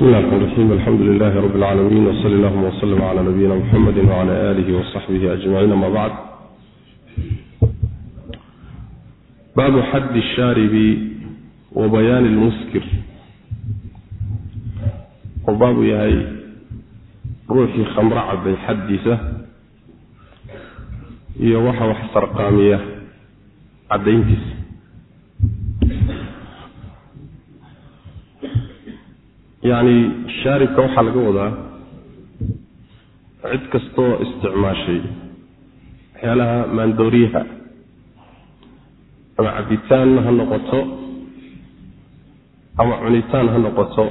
بسم الله الرحمن الرحيم الحمد لله رب العالمين وصلى اللهم وسلم على نبينا محمد وعلى آله وصحبه أجمعين ما بعد باب حد الشارب وبيان المسكر وباب يهي روحي خمر عبي حدثة هي وحا وحسر قامية عدينتس yacni shaaribka waxaa laga wadaa cid kastoo isticmaashay waxyaalaha maandooriyaha ama cabitaan ha noqoto ama cunitaan ha noqoto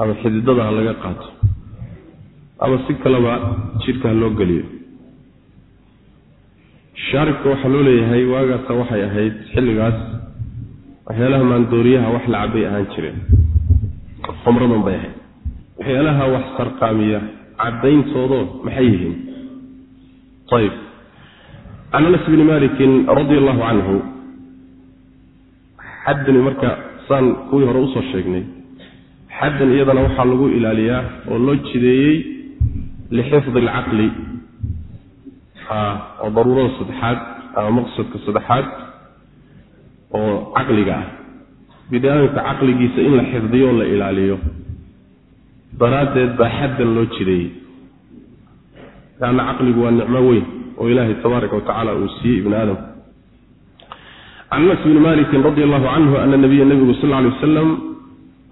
ama xididada ha laga qaato ama si kaleba jidhka ha loo geliyo. Shaaribka waxaa loo leeyahay waagaasa waxay ahayd xilligaas waxyaalaha maandooriyaha wax la cabay ahaan jireen qomradan bay ahayd. Waxyaalaha wax sarqaamiya caddayntoodo maxay yihiin? Ayib can bni malikin radia allahu canhu xaddani marka saan kuwii hore u soo sheegnay xaddan iyadana waxaa lagu ilaaliyaa oo loo jideeyey lixifdi alcaqli oo daruurada saddexaad ama maqsadka saddexaad oo caqliga ah biniaadamka caqligiisa in la xifdiyo oo la ilaaliyo. Daraaddeed baa xaddan loo jideeyey laanna caqligu waa nicmo weyn oo ilaahay tabaaraka wa tacaala uu siiyey ibni aadam. Can anas bni malikin radi allahu canhu ana nabiya nebigu sal lla alay wasalam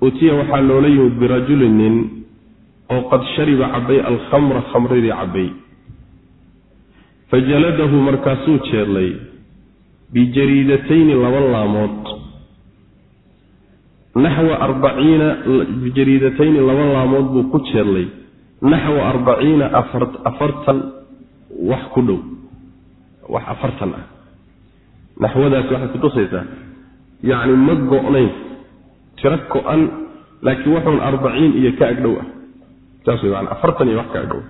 utiya waxaa loola yimid birajuli nin oo qad shariba cabay alkhamra khamradii cabay fajaladahu markaasuu jeedlay bijariidatayni laba laamood naxwa arbaciina bijariidatayni laba laamood buu ku jeedlay. Naxwa arbaciina afartan wax ku dhow. Wax afartan ah. Naxwadaasi waxay kutusaysaa yacni ma go-nayn tiro ko-an laakiin waxuun arbaciin iyo ka agdhow ah. Saas way maana afartan iyo wax ka agdhow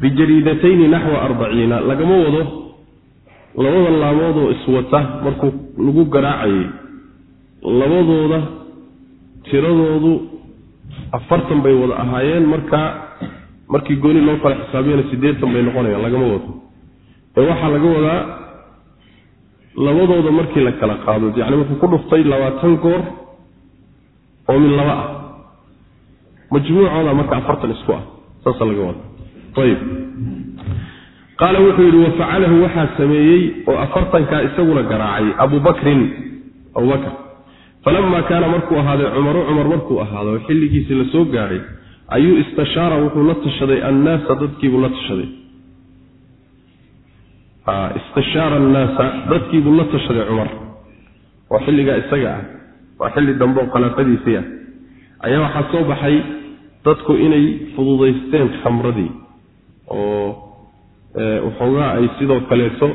bijariidatayni naxwa arbaciina lagama wado. Labada laamoodoo iswata markuu lagu garaacayay labadooda tiradoodu afartan bay wada ahaayeen. Markaa markii gooni loo kala xisaabiyana siddeetan bay noqonayaan lagama wado. Ee waxaa laga wadaa labadooda markii la kala qaado yacni wuxuu ku dhuftay labaatan goor oo min laba ah. Majmuucooda marka afartan isku ah saasa laga wada ayib qaala wuxuu yidhi wafacalahu waxaa sameeyey oo afartankaa isaguna garaacay abu bakrin abubakr falama kaana markuu ahaaday cumaru cumar markuu ahaado xilligiisii la soo gaadhay ayuu istashaara wuxuu la tashaday annaasa dadkiibuu la tashaday istashaara annaasa dadkiibuu la tashaday cumar waa xilligaa isaga ah waa xilli dambe oo khalaafadiisii ah ayaa waxaa soo baxay dadku inay fududaysteen khamradii oo waxoogaa ay sidoo kaleeto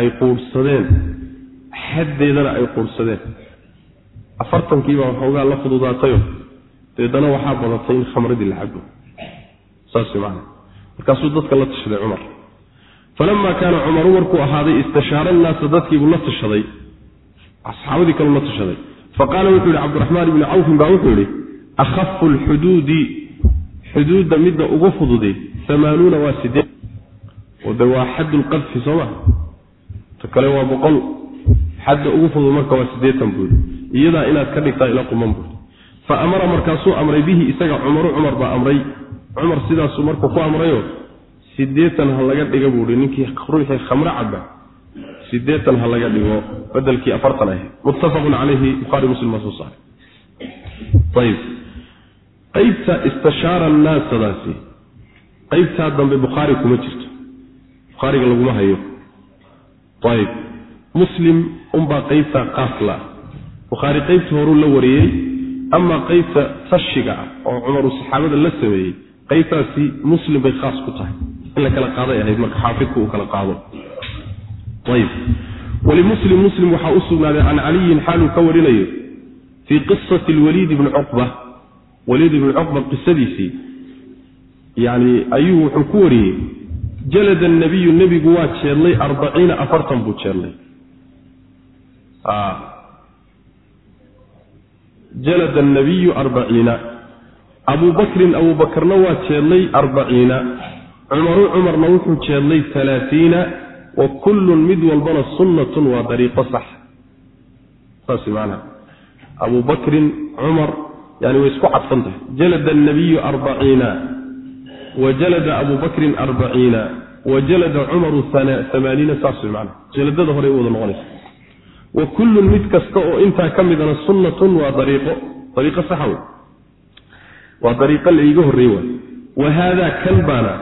ay quurhsadeen xaddeedana ay quurhsadeen afartankiibaa waxoogaa la fududaatayo deedana waxaa badatay in khamradii la cabo saas maana markaasuu dadka la tashaday cumar. Falama kaana cumaru markuu ahaaday istashaara annaasa dadkiibuu la tashaday asxaabadii kaleu la tashaday faqaala wuxuu yihi cabdiraxmaan ibni cawfin baa wuxuu yihi akhafu lxuduudi xuduudda midda ugu fududi amaanuuna waa sideed oo de waa xaddu lqadfi soo ma ta kale waa boqol. Xadda ugu fudud marka waa siddeetan buuri iyadaa inaad ka dhigtaa ila quman buuri fa amara markaasuu amray bihi isaga cumaru cumar baa amray. Cumar sidaasuu markuu ku amrayo siddeetan ha laga dhiga buuhi ninkii ruuxii khamro caba siddeetan ha laga dhigo. Bedelkii afartan ah muttafaqun calayhi bukhaari muslim baa soo saaray. Qaybta istashaara annaasadaasi qaybtaa dambe bukhaari kuma jirto. Bukhaariga laguma hayo. Ayib muslim unbaa qaybtaa qaasla ah bukhaari qaybta horuu la wariyey amaa qaybta tashiga ah oo cumar uu saxaabada la sameeyey qaybtaasi muslim bay khaas ku tahay. In la kala qaaday ahayd marka xaafidku uu kala qaado. Ayib. Walimuslim muslim waxaa u sugnaaday can caliyin xaaluu ka warinayo fii qisati lwaliid ibni cuqba waliid ibni cuqba qisadiisii yani ayuu wuxuu ku wariyey jalada nabiyu nebigu waa jeedlay arbaciina afartan buu jeedlay jalada nabiyu arbaciina. Abu bakrin waa jeedlay arbaciina. Cumaru cumarna wuxuu jeedlay alaaiina wa kullun mid walbana sunnatun waa dariiqo sax. Saas maanaa abu bakrin cumar yani way isku cadfan tahay. Jalada nabiyu arbaciina. Wa jalada abu bakrin arbaciina. Wa jalada cumaru amaaniina saas way maanaa jaladada horey u wada noqonaysa wa kullun mid kasta oo intaa ka midana sunnatun waa dariiqo. Dariiqo saxa wey waa dariiqo la iiga horreeye waay. Wa haadaa kan baana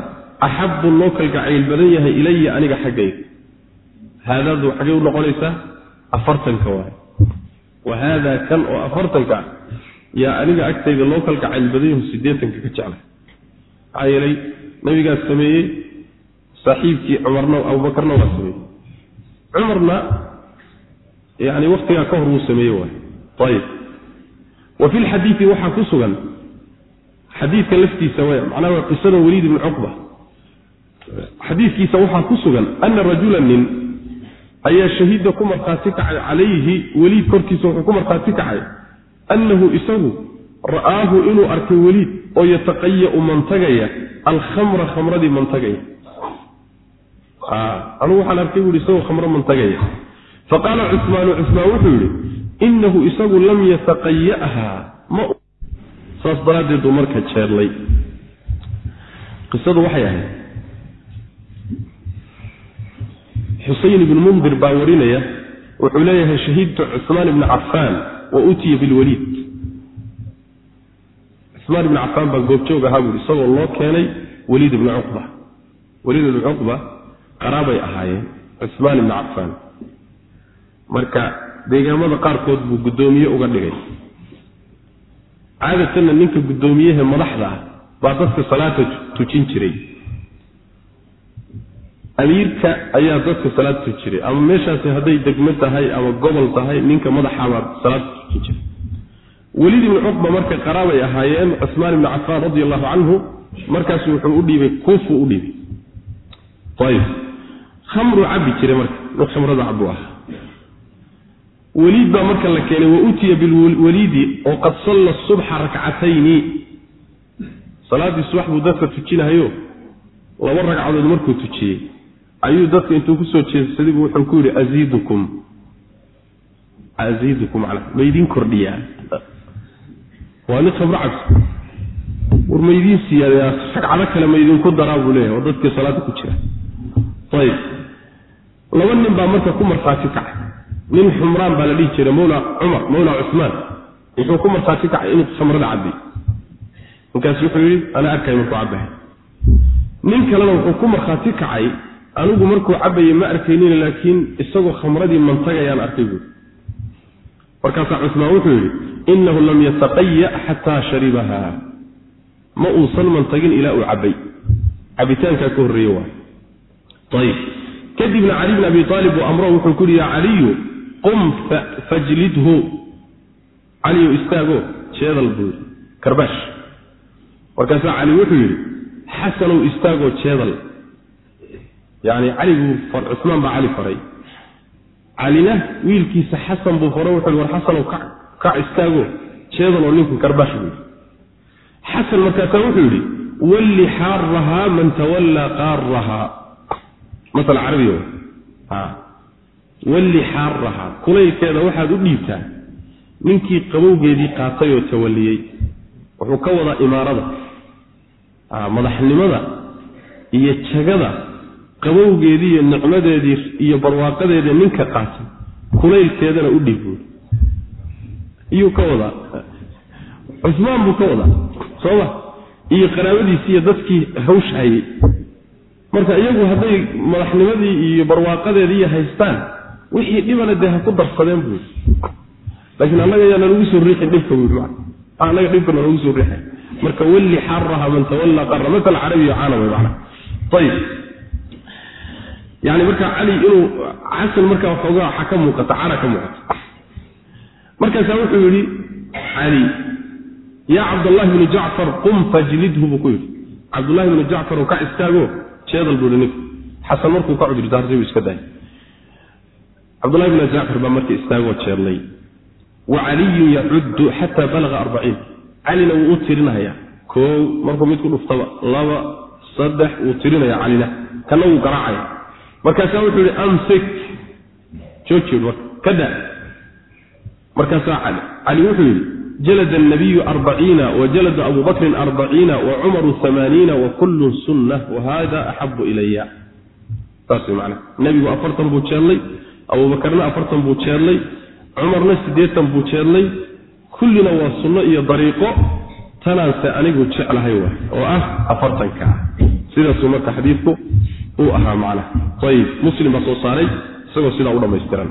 axabu loo kalgacayl badan yahay ilaya aniga xaggayga. Haadaadu xaggay u noqonaysaa afartanka waay. Wa haadaa kan oo afartanka ah yaa aniga agtayda loo kalgacayl badan yahu siddeetanka ka jeclay maxaa yeelay nabigaas sameeyey saaxiibkii cumarna abubakarna waa sameeyey. Cumarna yani waktigaa ka hor wuu sameeye waay. Ayib wa fi lxadiidi waxaa ku sugan xadiidka laftiisa w macnaha waa weliid ibni cuqba. Xadiidkiisa waxaa ku sugan ana rajula nin ayaa shahiida ku markhaati kacay calayhi weliid korkiisa wuxuu ku markhaati kacay annahu isagu ra'aahu inuu arkay weliid oo yataqaya'u mantagaya alkhamra khamradii mantagaya anugu waxaan arkay buui isagoo khamro mantagaya faqaala cusmaanu cusmaan wuxuu yidhi inahu isagu lam yataqaya'ha saas daraaddeed uu marka jeedlay. Qisadu waxay ahayd. Xuseyn ibnu mundir baa warinaya wuxuu leeyahay shahidtu cusmaan ibni cafaan wa utiya bilwaliid cusmaan ibni cafaan baa goobjoog ahaa buui isagoo loo keenay waliid ibni cuqba. Waliid ibni cuqba qaraabay ahaayeen cusmaan ibni cafaan marka deegaamada qaarkood buu guddoomiye uga dhigay. Caadatanna ninka guddoomiyaha madaxda ah baa dadka salaada tujin jiray. Amiirka ayaa dadka salaad jiray. Ama meeshaasi hadday degmo tahay ama gobol tahay ninka madaxabaa salaada tujin jiray. Weliid ibni cuqba marka qaraabay ahaayeen cusmaan ibni cafaan radi allahu canhu markaasu wuxuu u dhiibay kuufu u dhiibay. Ayib khamruu cabbi jiray marka nin khamrada cabbu ah weliid baa marka la keenay wa utiya bilwaliidi oo qad salla subxa rakcatayni. Salaaddii subax buu dadka tujinahayo laba ragcadood markuu tujiyey. Ayuu dadka intuu ku soo jeedsaday wuxuu ku yidhi aziidukum. Aziidukum macna maydin kordhiyaa. Waa nin khamro cabsi war maydin siyaadayaa ragcado kale maydinku daraa buu leeyahay oo dadkii salaadda ku jira. Ayib laba nin baa marka ku markhaati kacay nin xumraan baa la dhihi jiray mawla cumar mawla cusmaan wuxuu ku markhaati kacay inuu khamrada cabay markaasu wuxuu yidhi ana arkay markuu cabahay nin kalena wuxuu ku markhaati kacay anigu markuu cabayay ma arkaynin laakiin isagoo khamradii mantagayaan arkay buuri markaasaa cusmaan wuxuu yidhi inahu lam yataqaya xataa sharibaha. Ma uusan mantagin ilaa uu cabay cabitaankaa ka horreeye waay ayib. Kadibna cali bn abi aalib uu amro wuxuu ku yidhi yaa caliyu qum fajlidhu. Caliyu istaago jeedal buu yidhi. Karbaash. Markaasaa cali wuxuu yidhi xasanow istaagoo jeedal. Yani caliguu cusmaan baa cali faray. Calina wiilkiisa xasan buu faro wuxuu war xasanow kac istaago jeedaloo ninku karbaash buu yidhi. Xasan markaasaa wuxuu yidhi walli xaarahaa man tawallaa qaarahaa masal carabiga walli xaaraha kulaylkeeda waxaad u dhiibtaa ninkii qabowgeedii qaatay oo tawalliyey wuxuu ka wadaa imaarada madaxnimada iyo jagada qabowgeedii iyo nicmadeedii iyo barwaaqadeeda ninka qaatay kulaylkeedana u dhiib buui iyuu ka wadaa cusmaan buu ka wadaa sooma iyo qaraabadiisi iyo dadkii hawshayay marka iyagu hadday madaxnimadii iyo barwaaqadeedii haystaan wixii dhibana dee ha ku darsadeen buu laakiin annaga yaana lagu soo riixin dhibka buu annaga dhibkana lagu soo riixay. Marka walli xaraha man tawalla qarra masal carabiya caana way macna ayib yani marka cali inuu xasan marka waxoogaa waxa ka muuqata cara ka muuqata. Markaasaa wuxuu yidhi cali yaa cabdallahi bni jacfar qum fajlidhu buu ku yidhi. Cabdullahi bni jacfar oo ka istaago jeedal buui ninku xasan markuu ka cudur daartay buu iska daayay cabdullahi bn jacfar baa marka istaagoo jeedlay wa caliyun yacuddu xataa balaga arbaciin. Calina wuu u tirinhayaa koow markuu mid ku dhuftaba laba saddex wuu tirinaya calina. Kana wuu garaacaya. Markaasaa wuxuu yihi amsik. Jooji marka. Ka da markaasaa cali. Cali wuxuu yidhi jalada annabiyu arbaciina wajalada abu bakrin arbaciina wacumaru amaaniina wakullun sunna wahada axabu ilaya saas man nebigu afartan buu jeedlay abuubakarna afartan buu jeedlay cumarna siddeetan buu jeedlay kullina waa sunno iyo dariiqo. Tanaanse anigu jeclahay waay oo ah afartanka. Ah sidaasuu marka xadiidku uu ahaa macnaha ayib muslim baa soo saaray isagoo sidaa u dhammaystiran.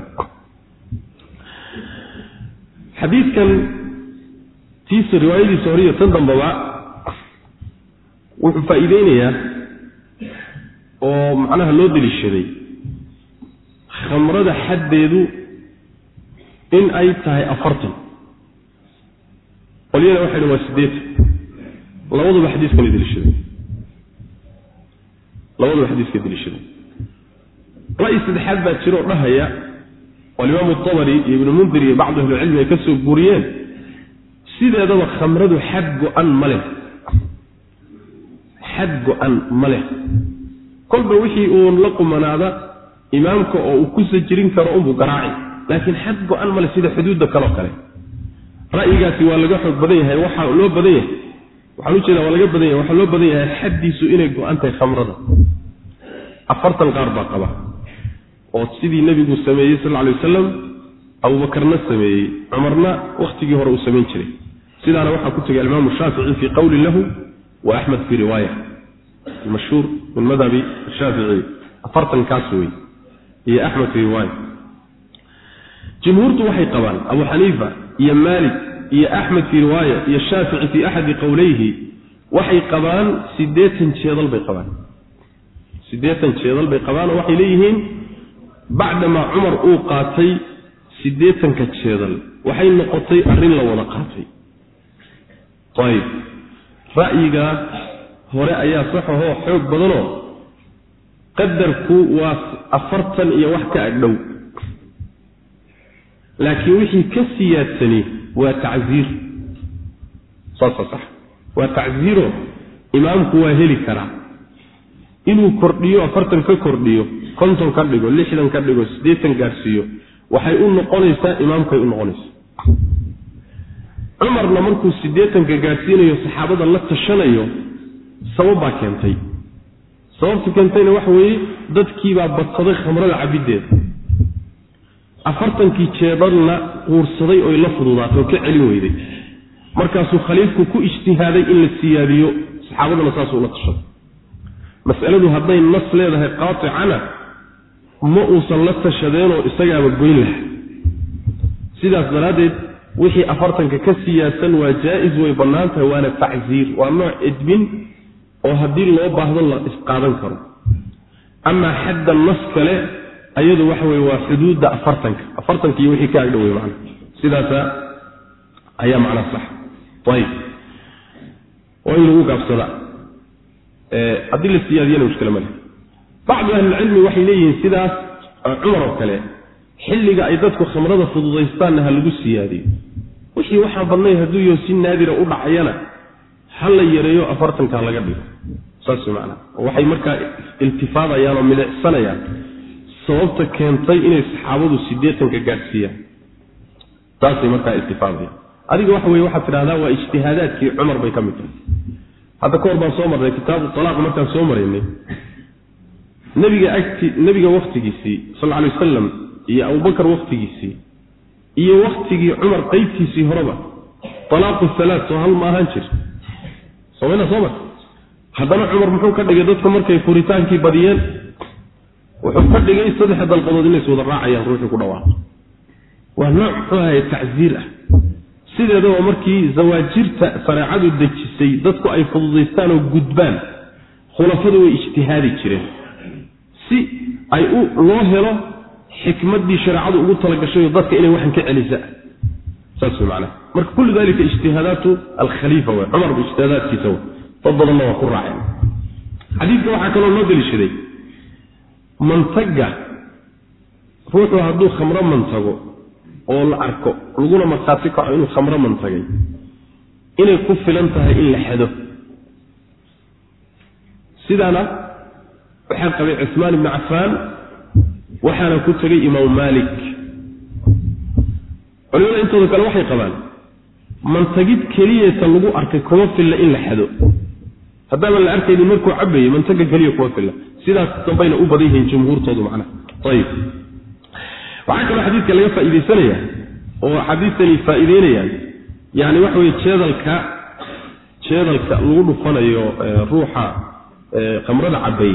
Xadiidkan tiisa riwaayadiisa hore iyo tan dambaba wuxuu faa'iideynayaa oo macnaha loo deliishaday khamrada xaddeedu in ay tahay afartan. Qolyana waxay dhan waa siddeetan labaduba xadiiskana deliishaday labaduba xadiiska deliishaday ra'yi saddexaad baa jiro oo dhahaya oo alimaamu tabari iyo ibnu mundir iyo bacdu ahlicilmi ay ka soo guuriyeen sideedaba khamradu xad go-an ma leh. Xad go-an ma leh. Kolba wixii uun la qumanaada imaamka oo uu ku sajirin karo unbuu garaaci laakiin xad go-an ma leh sida xuduudda kaleo kale. Ra'yigaasi waa laga xoog badan yahay waxaa loo badan yahay. Waxaan u jeeda waa laga badan yahay waxaa loo badan yahay xaddiisu inay go-an tahay khamrada. Afartan qaar baa qaba. Oo sidii nebigu sameeyey sal alay wasalam abuubakarna sameeyey cumarna wakhtigii hore uu samayn jiray. Sidaana waxaa ku tegay alimaamu shaafici fii qowlin lahu wa axmed fii riwaaya mashhuur min madhabi shaafici. Afartankaas wey iyo axmed fii riwaaya jumhuurtu waxay qabaan abu xaniifa iyo maalik iyo axmed fii riwaaya iyo shaafici fii axadi qowleyhi waxay qabaan siddeetan jeedal bay qabaan. Siddeetan jeedal bay qabaan oo waxay leeyihiin bacdamaa cumar uu qaatay siddeetanka jeedal waxay noqotay arrin la wada qaatay. Ayib. Ra'yiga hore ayaa saxahoo xoog badanoo qadarku waa afartan iyo wax ka agdhow. Laakiin wixii ka siyaadsani waa tacsiir saasa sax. Waa tacsiiro imaamku waa heli karaa inuu kordhiyo afartan ka kordhiyo konton ka dhigo lixdan ka dhigo siddeetan gaadhsiiyo waxay u noqonaysaa imaamkay u noqonaysaa. Cumarna markuu siddeetanka gaadhsiinayo saxaabada la tashanayo sabab baa keentay sababta keentayna waxa weeye dadkiibaa badsaday khamrada cabiddeeda afartankii jeedalna quursaday oy la fududaatay oo ka celin weyday markaasuu khaliifku ku ijtihaaday in la siyaadiyo saxaabadana saasuu la tashaday mas'aladu hadday nas leedahay qaaticana ma uusan la tashadeenoo isagaaba goyn laha sidaas daraaddeed wixii afartanka ka siyaasan waa jaa-is way bannaan tahay waana tacsiir waa nooc edbin oo haddii loo baahdo la isqaadan karo. Amaa xadda nas kale ayadu waxa weye waa xuduudda afartanka. Afartanka iyo wixii ka agdhowey macna. Sidaasa ayaa macnaa sax. Ayib. Waa in lagu gaabsadaa haddii la siyaadiyana mushkila male. Bacdu ahlilcilmi waxay leeyihiin sidaas cumar oo kale xilliga ay dadku khamrada fududaystaanna ha lagu siyaadiyo. Wixii waxaa badnay hadduu yo si naadira u dhacayana ha la yareeyo afartanka laga dhigo. Saas macana waxay markaa iltifaadayaan oo milicsanayaan. Sababta keentay inay saxaabadu siddeetanka gaadhsiiyaan. Taasay markaa iltifaadayaan. Adiga waxa weye waxaad tidhahdaa waa ijtihaadaadkii cumar bay ka mid tahay. Hadda ka hor baan soo marnay kitaabu talaaq markaan soo maraynay nebiga agti nebiga wakhtigiisii sal alay wasalam iyo abubakar wakhtigiisii iyo wakhtigii cumar qeybtiisii horeba talaaqu halaat soo hal ma ahaan jir somayna soo mar haddana cumar muxuu ka dhigay dadku markay furitaankii badiyeen wuxuu ka dhigay saddex dalqadood inays wada raacayaan ruuxii ku dhawaaqo waa nooc muxuu ahaye tacsiir ah. Sideedaba markii zawaajirta shareecadu dejisay dadku ay fududaystaan oo gudbaan khulafadu way ijtihaadi jireen. Si ay u loo helo xikmaddii shareecadu ugu talagashayo dadka inay waxan ka celisa. Saas wey macnaha marka kullu dalika ijtihaadaatu alkhaliifa wey cumarba ijtihaadaadkiisa wey dad badanna waa ku raaceen. Xadiidka waxaa kaloo loo deliishaday mantaga ruuxu hadduu khamro mantago oo la arko laguna markhaati kaco inuu khamro mantagay inay ku filan tahay in la xado. Sidaana waxaa qabay cuثmaan ibni cafaan waxaana ku tegay imaamu maalik. Culimada intooda kale waxay qabaan mantagid keliyata lagu arkay kuma filla in la xado. Haddaaban la arkaynin markuu cabayey mantaga keliya kuma filla. Sidaas dambayna u badan yihiin jumhuurtoodu macnaha. Ayib waxaa kaloo xadiidka laga faa'iidaysanaya oo axaadiistani faa'iideynayaan yani waxa weye jeedalka jeedalka lagu dhufanayo ruuxa khamrada cabay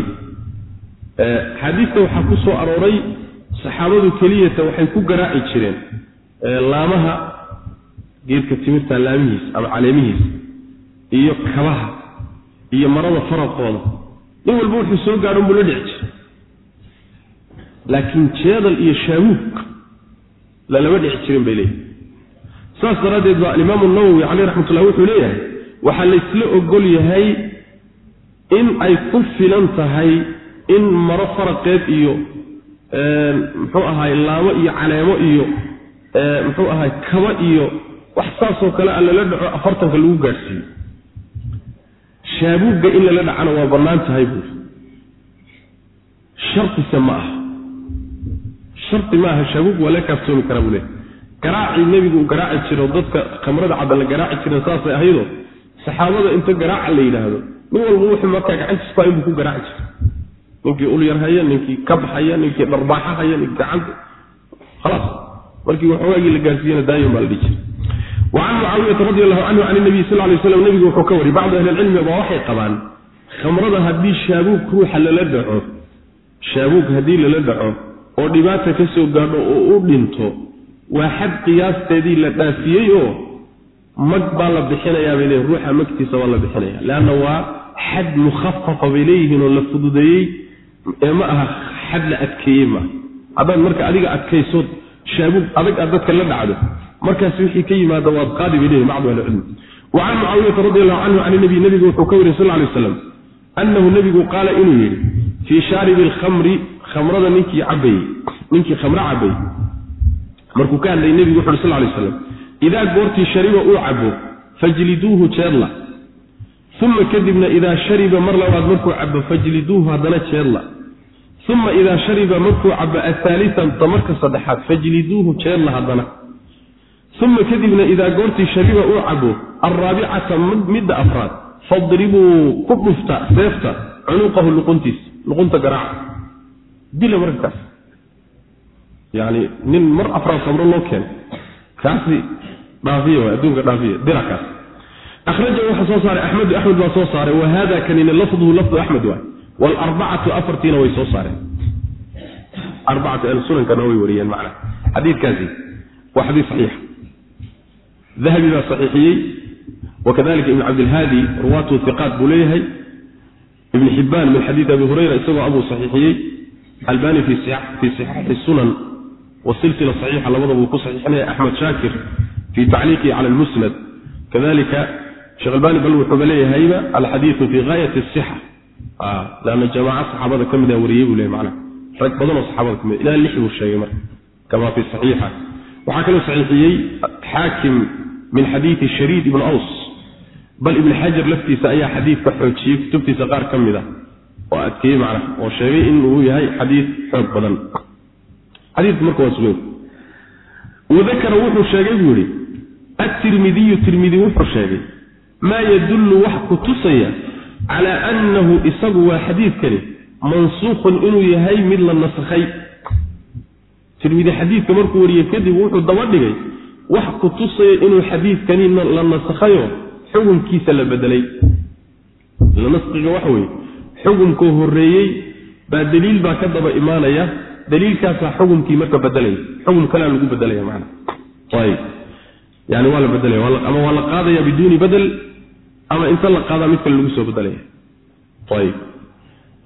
xaadiista waxaa ku soo arooray saxaabadu keliyata waxay ku garaaci jireen laamaha geedka timirta laamihiisa ama caleemihiisa iyo kabaha iyo marada faraqooda nin walba wuxuu soo gaadhon buu la dhici jiray. Laakiin jeedal iyo shaabuug lalama dhici jirin bay leeyihi saas daraaddeed baa alimaamu nawowi caleyh raxmatullah wuxuu leeyahay waxaa laysla ogol yahay in ay ku filan tahay in maro faraqeed iyo muxuu ahaay laamo iyo caleemo iyo muxuu ahaay kaba iyo wax saasoo kale a lala dhaco afartanka lagu gaadhsiiyo. Shaabuugga in lala dhacana waa bannaan tahay buuri shardise ma aha. Shardi ma aha waa la kaaftoomi karaa buu leey garaacii nebigu uu garaaci jiro dadka khamrada cadda la garaaci jiren saasay ahaydoo saxaabada inta garaaca la yidhaahdo nin walba wuxuu markaa gacantiis baa inbuu ku garaaci jira ninkii ulyar haya ninkii kab haya ninkii dharbaaxa haya ninkii gacanta. Khalaas markii waxoogaagii la gaarsiiyana daayon baa la dhihi jira wacan mucaawiyata radi allahu canhu can nabiy sal lay slam nebigu wuxuu ka wariy bacdu ahli lcilmi baa waxay qabaan khamrada haddii shaabuug ruuxa lala dhaco shaabuug haddii lala dhaco oo dhibaata ka soo gaadho oo u dhinto waa xad qiyaasteedii la dhaafiyey oo mag baa la bixinayaa bay leeyihiin ruuxa magtiisa waa la bixinaya leanna waa xad mukhafafa bay leeyihiin oo la fududeeyey ee ma aha xad la adkeeyey maaha. Haddaad marka adiga adkaysood shaabuug adag aad dadka la dhacdo. Markaas wixii ka yimaada waad qaadi bay leeyihiin bacdu ahlicilmi wa can mucaawiyata radi allahu canhu can nabiy nebigu wuxuu ka wariy sal ly waslam annahu nebigu qaala inuu yidhi fii shaaribi alkhamri khamrada ninkii cabayey ninkii khamro cabayey markuu ka hadlayay nebigu wuxu uhi sal lay slam idaa goortii shariba uu cabo fajliduuhu jeedla. Uma kadibna idaa shariba mar labaad markuu cabo fajliduuhu haddana jeedla uma idaa shariba markuu cabo ahaalisanta marka saddexaad fajliduuhu jeedla haddana uma kadibna idaa goortii shariba uu cabo alraabicata midda afraad fadribuu ku dhufta seefta cunuqahu luquntiisa luqunta garaaca dila markaas yani nin mar afraad khamro loo keenay kaasi dhaafiya waay adduunka dhaafiya dira kaas akhrajahu waxaa soo saaray axmedu axmed baa soo saaray wa hada kanina lafduhu lafdu axmed waay waalarbacatu afartiina way soo saareen arbacatu ahlusunankana way wariyeen macna xadiidkaasi waa xadiis saxiixa dahabi baa saxiixiyey wakadalika ibn cabdilhaadi ruwaatu hiqaat buu leeyahay ibn xibaan min xadiidi abi hurayra isagoo abuu saxiixiyey albani fii sixaaxi sunan wasilsila saxiixa labadaba uu ku saxiixinaya axmed shaakir fii tacliiqihi cala almusnad kadalika sheekh albani bal wuxuuba leeyahayba alxadiidu fii gaayati asixa lanna jamaaca saxaabada ka mida wariyey buu leey mana rag badan oo saxaabada ka mid ilaa lix buu sheegay marka kama fi saxiixa. Waxaa kaloo saxiixiyey xaakim min xadiidi shariid ibn aws. Bal ibn xajar laftiisa ayaa xadiidka xoojiyey kutubtiisa qaar ka mid a oo adkeeyey macna oo sheegay inuu yahay xadiid xoog badan. Xadiidku marka waa sugan. Wadakara wuxuu sheegay buu yihi atirmidiyu tirmidi wuxuu sheegay maa yadullu wax ku tusaya calaa annahu isagu waa xadiidkani mansuukhun inuu yahay mid la nasakhay tirmidi xadiidka markuu wariyey kadib wuxuu daba dhigay wax ku tusaya inuu xadiidkani la nasakhayo xukunkiisa la bedelay naskiga waxa weeye xukunkoo horreeyey baa daliil baa ka daba imaanaya daliilkaasaa xukumkii marka bedelaya xukum kalea lagu bedelaya maana ayb yani waa la bedelaya ama waa la qaadaya biduuni bedel ama inta la qaadaa mid kale lagu soo bedelaya ayb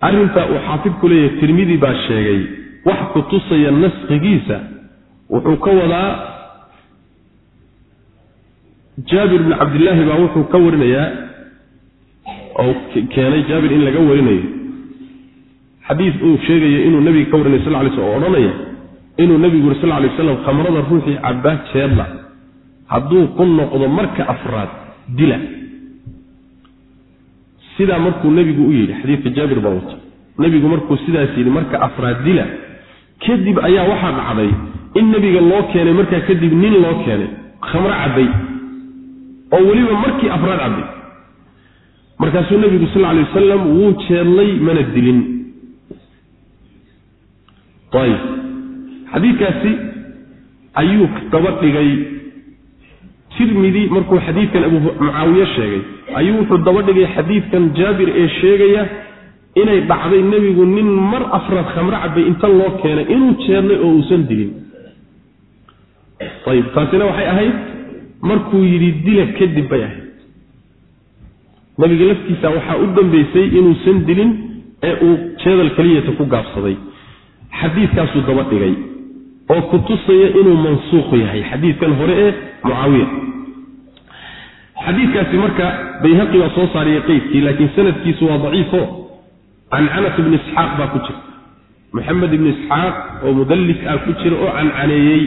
arrinta uu xaafidku leeyahay tirmidi baa sheegay wax ku tusaya naskigiisa wuxuu ka wadaa jaabir bn cabdillaahi baa wuxuu ka warinayaa oo keenay jaabir in laga warinayo. Xadiis uu sheegayo inuu nebiga ka warinay sal lay sl oo odhanaya inuu nebigu yuri sal lay waslam khamrada ruuxii cabbaa jeedla hadduu ku noqdo marka afraad dila sidaa markuu nebigu u yidhi xadiidka jaabir baa wata nebigu markuu sidaas yidhi marka afraad dila kadib ayaa waxaa dhacday in nebiga loo keenay markaa kadib nin loo keenay khamro cabbay oo weliba markii afraad cabbay. Markaasuu nebigu sal alay wasalam wuu jeedlay mana dilin. Ayib. Xadiidkaasi ayuu daba dhigay. Tirmidi markuu xadiidkan abu mucaawiye sheegay ayuu wuxuu daba dhigay xadiidkan jaabir ee sheegaya inay dhacday nebigu nin mar afraad khamro cabay inta loo keenay inuu jeednay oo uusan dilin ayib taasina waxay ahayd markuu yidhi dila kadib bay ahayd. Nabiga laftiisa waxaa u dambeysay inuusan dilin ee uu jeedal keliyata ku gaabsaday. Xadiidkaasuu daba dhigay oo ku tusaya inuu mansuuq yahay. Xadiidkan hore ee mucaawiya xadiidkaasi marka bayhaqi baa soo saariyay qeydkii laakiin sanadkiisu waa daciifo cancanat ibni isxaaq baa ku jira. Maxamed ibni isxaaq oo mudallis ah ku jira oo cancaneeyey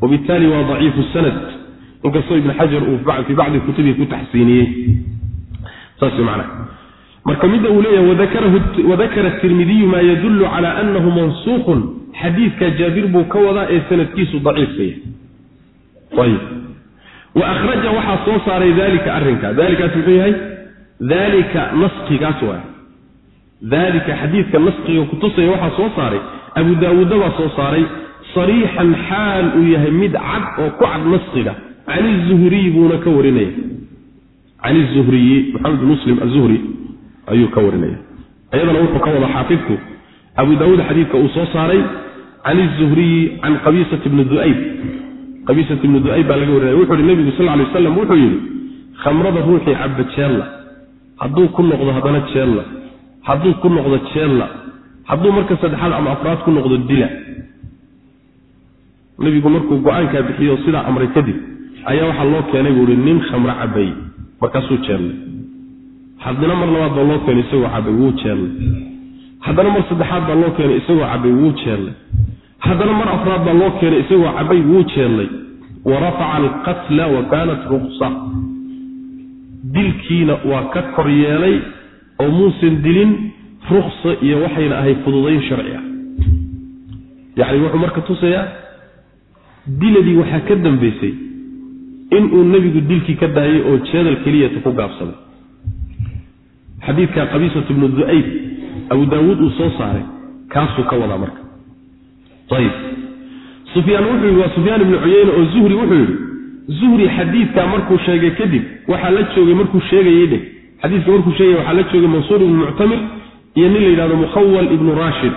wabitaali waa daciifu sanad. Inkastoo ibn xajar uu fii bacdi kutubihi ku taxsiiniyey. Marka midda uu leeyahay wadakara tirmidiyu maa yadullu cala anahu mansuuqun xadiidka jaabir buu ka wadaa ee sanadkiisu daciifka yahay ayb wa akhraja waxaa soo saaray dalika arrinka dalikaas muxuu yahay dalika naskigaas waay dalika xadiidka naskiga kutusaya waxaa soo saaray abu daawuudda baa soo saaray sariixan xaal uu yahay mid cad oo ku cad naskiga can izuhriy buuna ka warinaya can izuhriyi maxamed muslim azuhri ayuu ka warinaya iyadana wuxuu ka wada xaafidku abu daawuud xadiidka uu soo saaray can izuhriyi can qabiisat bni duayb qabiisat ibni duayb baa laga warinaya wuxu uhi nebigu sal lay waslam wuxuu yidhi khamrada ruuxii cabba jeella hadduu ku noqdo haddana jeella hadduu ku noqdo jeella hadduu marka saddexaad ama afraad ku noqdo dila. Nebigu markuu go'aankaa bixiyo sidaa amray kadib ayaa waxaa loo keenay buu ihi nin khamro cabay markaasuu jeellay haddana mar labaad baa loo keenay isagoo cabay wuu jeellay haddana mar saddexaad baa loo keenay isagoo cabay wuu jeellay haddana mar afraad baa loo keenay isagoo cabay wuu jeellay wa rafaca alqatla wa kaanat ruqsa. Dilkiina waa ka kor yeelay oo muusan dilin ruksa iyo waxayna ahay fududayn sharci ah. Yacni wuxuu marka tusayaa diladii waxaa ka dambaysay inuu nebigu dilkii ka daayay oo jeedal keliyata ku gaabsaday. Xadiidka qabiisat ibnu du'ayb abu daawuud uu soo saaray kaasuu ka wadaa marka sufyaan wuxuu yidhi waa sufyaan ibnu cuyeyne oo zuhri wuxuu yidhi zuhri xadiidkaa markuu sheegay kadib waxaa la joogay markuu sheegayey dheh xadiiska markuu sheegay waxaa la joogay mansuur ibnu muctamir iyo nin la yidhahdo mukhawal ibnu rashid.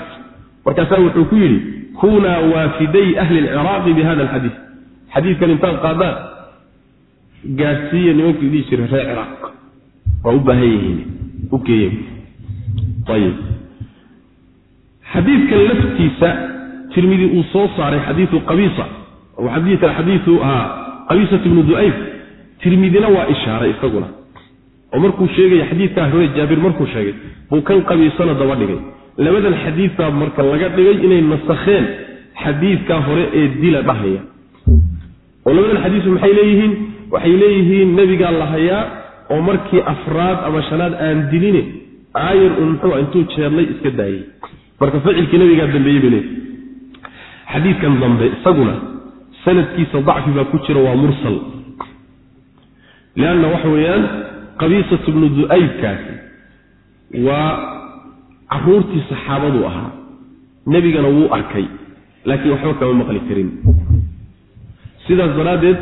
Markaasaa wuxuu ku yidhi kunaa waafiday ahli lciraaqi bi hada alxadiid xadiidkan intaad qaadaan gaadhsiiya nimankii dhihi jiray reer ciraaq waa u baahan yihiin u geeye ayib xadiidkan laftiisa tirmidi uu soo saaray xadiiu qabiisa. Xadiiu qabiisat ibnu du'ayb tirmidina waa ishaaray isaguna. Oo markuu sheegaya xadiidkaa hore jaabir markuu sheegay buu kan qabiisana daba dhigay. Labadan xadiidbaa marka laga dhigay inay nasakheen xadiidkaa hore ee dila dhahaya. Oo labadan xadiisu maxay leeyihiin? Waxay leeyihiin nebigaa la hayaa oo markii afraad ama shanaad aan diline aayar un muxuu intuu jeedlay iska daayey marka ficilkii nebigaa dambeeyey bay leeyihi xadiidkan dambe isaguna sanadkiisa dacfi baa ku jira waa mursal. Lianna waxa weeyaan qabiisatu bnu du'aybkaasi waa caruurtii saxaabaduu ahaa. Nebigana wuu arkay laakiin waxba kama maqli karin. Sidaas daraaddeed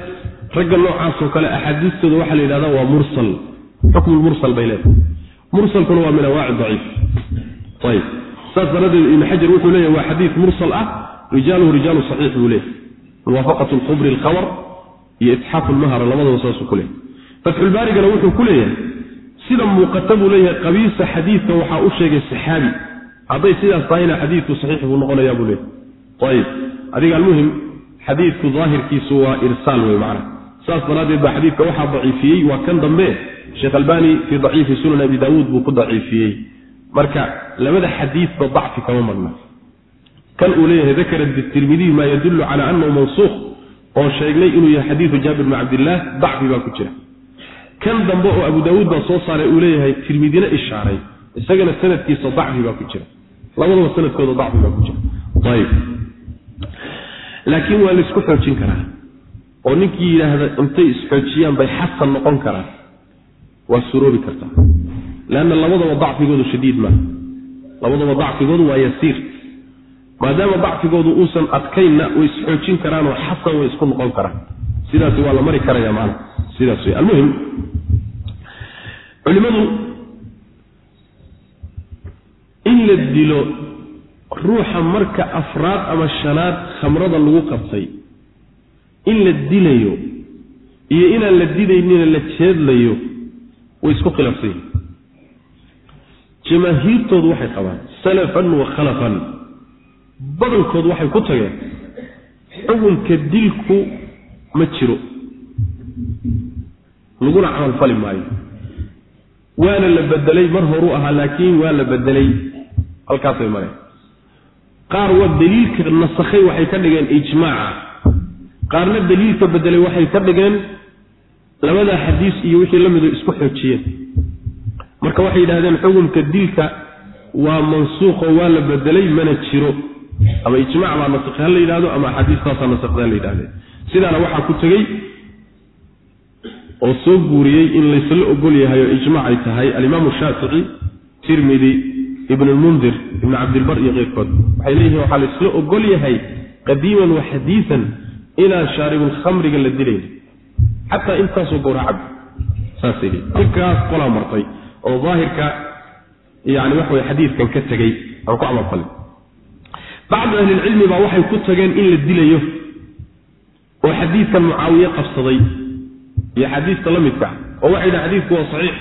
ragga noocaasoo kale axaadiistooda waxaa la yidhahdaa waa mursal. Xukmulmursal bay leedahay. Mursalkuna waa min awaaci daciif. Ayib. Saas daraaddeed ibnu xajar wuxuu leeyahy waa xadiid mursal ah rijaaluhu rijaalu saxiix buu leeyahy muwaafaqatu lkhubri alkhabar iyo itxaafu lmahara labadaba saasuu ku leeyahy fatxulbaarigana wuxuu ku leeyahay sida muuqata buu leeyahay qabiisa xadiidka waxaa u sheegay saxaabi. Hadday sidaas tahayna xadiidku saxiix buu noqonayaa buu leeyahy ayib. Adiga almuhim xadiidku daahirkiisu waa irsaal wey macna saas daraaddeed baa xadiidka waxaa daciifiyey. Waa kan dambe sheekh albani fii daciifi sunan abi daawuud buu ku daciifiyey. Marka labada xadiidba dacfi kama marna kan uu leeyahay dakara tirmidiyu maa yadullu cala anahu mansuuq oo sheegnay inuu yahay xadiidu jaabir bni cabdillaah dacfi baa ku jira. Kan dambe oo abu daawuud baa soo saaray uu leeyahay tirmidina ishaaray isagana sanadkiisa dacfi baa ku jira. Labadaba sanadkooda dacfi baa ku jira. Ayib. Laakiin waa la isku xoojin karaa oo ninkii yidhaahda intay isxoojiyaan bay xasan noqon karaan. Waa suroobi kartaa leanna labadaba dacfigoodu shadiid maaha. Labadaba dacfigoodu waa yasiir maadaama dacfigoodu uusan adkaynna way isxoojin karaanoo xasan way isku noqon karaan. Sidaasi waa la mari karaya maana. Sidaas wey almuhim culimadu in la dilo ruuxa marka afraad ama shanaad khamrada lagu qabtay in la dilayo iyo inaan la didaynina la jeedlayo way isku khilaafsan yihiin jamaahiirtoodu waxay qabaan salafan wa khalafan badankood waxay ku tageen xukunka dilku ma jiro laguna camalfali maayo. Waana la bedelay mar horuu ahaa laakiin waa la bedelay. Halkaasay mareen. Qaar waa daliilka nasakhay waxay ka dhigeen ijmaaca. Qaarna daliilka bedelay waxay ka dhigeen labadaa xadiis iyo wixii la mido isku xoojiyeen. Marka waxay yidhahdeen xukunka dilka waa mansuuqo waa la bedelay mana jiro ama ijmac baa nasakhay ha la yidhahdo ama axaadiistaasaa nasakhay ha la yidhahdeen sidaana waxaa ku tegey oo soo guuriyey in laysla ogol yahay oo ijmac ay tahay alimaamu shaafici tirmidi ibn ibn cabdilbar iyo keyrkood waxay leeyihiin waxaa laysla ogol yahay qadiiman wa xadiian inaan shaaribulkhamriga la dilayn. Xataa intaasoo gowracab saasay leeyihiin halkaas qolaa martay oo daahirka yani waxa way xadiidkan ka tegey aan ku camalfalin bacdu ahlilcilmi baa waxay ku tageen in la dilayo oo xadiidkan mucaawiye qabsaday iyo xadiiska la midka oo waxay dhaha xadiidku waa saxiix.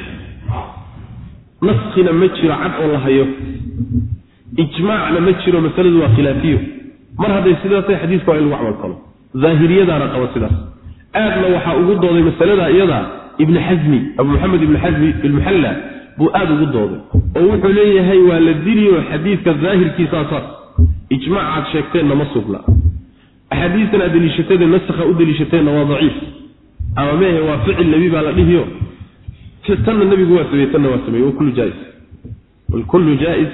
Naskina ma jiro cad oo la hayo. Ijmaacna ma jiro masaladu waa khilaafiyo. Mar hadday sidaasay xadiiska waa in lagu camal falo daahiriyadaana qaba sidaas. Aadna waxaa ugu dooday masalada iyada ibni xasmi abu maxamed ibni xasmi filmuxalla buu aada ugu dooday. Oo wuxuu leeyahay waa la diliyo xadiidka daahirkiisaasaas ijmaacaad sheegteenna ma sugna. Axaadiistan aad deliishateede nasakha u deliishateenna waa daciif. Ama mehe waa ficil nebi baa la dhihiyo. Tanna nebigu waa sameeye tanna waa sameeye kullu jaais. Kullu jaais.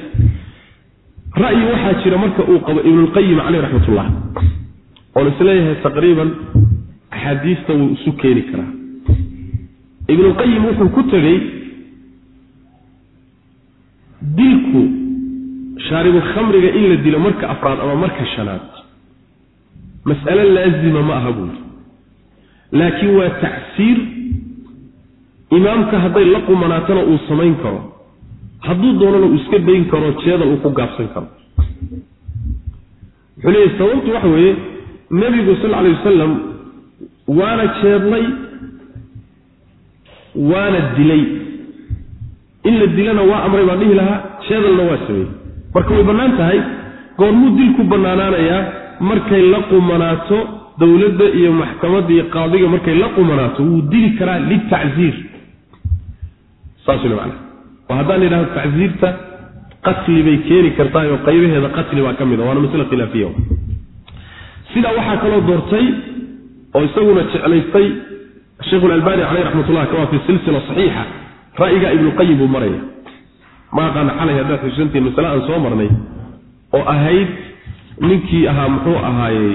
Ra'yi waxaa jira marka uu qabo ibnulqayim caleyh raxmatullah. Oon is leeyahay taqriiban axaadiista wuu isu keeni karaa. Ibnulqayim wuxuu ku tegey dilku shaaribulkhamriga in la dilo marka afraad ama marka shanaad. Mas'alo laazima ma aha buuri laakiin waa tacsiir. Imaamka hadday la qumanaatana uu samayn karo. Hadduu doonana uu iska dayn karo jeedal uu ku gaabsan karo. Wuxuu leeyahy sababtu waxa weeye nebigu sal alay wasalam waana jeedlay waana dilay. In la dilana waa amray baan dhihi lahaa jeedalna waa sameeyey marka way bannaan tahay goormuu dilku bannaanaanayaa markay la qumanaato dowladda iyo maxkamadda iyo qaadiga markay la qumanaato wuu dili karaa litacziir saas ule macana oo haddaan idhahdo tacziirta qatli bay keeni kartaa oo qaybaheeda qatli baa ka mid a waana masle khilaafiya sidaa waxaa kaloo doortay oo isaguna jeclaystay sheikhu lalbani caleyh raxmatullah kama fi silsila saxiixa ra'yiga ibnuqayim buu maraya ma aqaana xalay haddaad xusuusantiin masale aan soo marnay oo ahayd ninkii ahaa muxuu ahaayey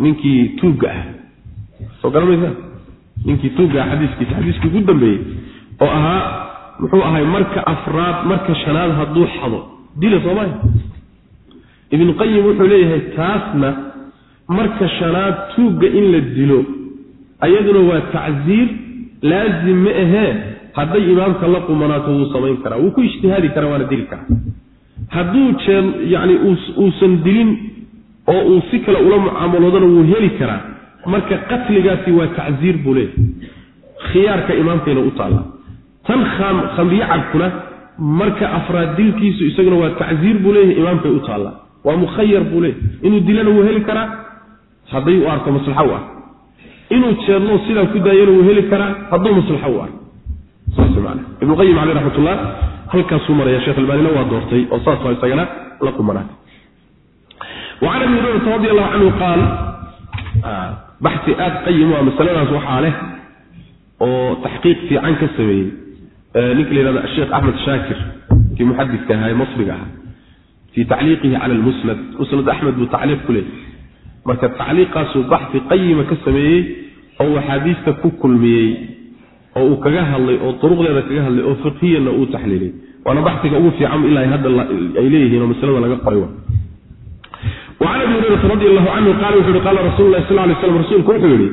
ninkii tuugga ah. Soo garamaysa ninkii tuugga ah xadiiskiisa. Xadiiskii ugu dambeeyey oo ahaa muxuu ahay marka afraad marka shanaad hadduu xado. Dila soomaalia ibnuqayim wuxuu leeyahay taasna marka shanaad tuugga in la dilo ayaduna waa tacziir laazim ma ahee hadday imaamka la qumanaato wuu samayn karaa. Wuu ku ijtihaadi karaa waana dili karaa. Hadduu yani uusan dilin oo uu si kale ula mucaamaloodana wuu heli karaa marka qatligaasi waa tacziir buu leeyahay. Khiyaarka imaamkayna u taalla. Tan khamriye cabkuna marka afraad dilkiisu isaguna waa tacziir buu leeyahay imaamkay u taalla. Waa mukhayar buu leeyahay. Inuu dilana wuu heli karaa? Hadday u arko maslaxo u arko. Inuu jeedlo sidaa ku daayana wuu heli karaa? Hadduu maslaxo u arko ibnuqayim caleyh raxmatullah halkaasuu maraya sheekh albaanina waa doortay oo saas isagana la qumanaatay wacan abi hurayrata radi allahu canhu qaal baxi aad qayim a masaladaas waxaa leh oo taxqiiq fiican ka sameeyey. Ninka la yihahdo sheekh axmed shaakir kii muxadidka ahaa ee masriga ahaa fii tacliiqihi cala lmusnad musnad axmed buu tacliiq ku leeyay marka tacliiqaasuu baxfi qayima ka sameeyey oo axaadiista ku kulmiyey oo uu kaga hadlay oo duruqdeeda kaga hadlay oo fiqhiyanna uu taxliilay. Waana baxiga ugu fiican ilaa hadda ay leeyihiin oo maslada laga qoray wacan abi hurayrata radi allahu canhu qaala wuxu uhi qaala rasulu lahi sal lay slam rasuulku wuxuu yidhi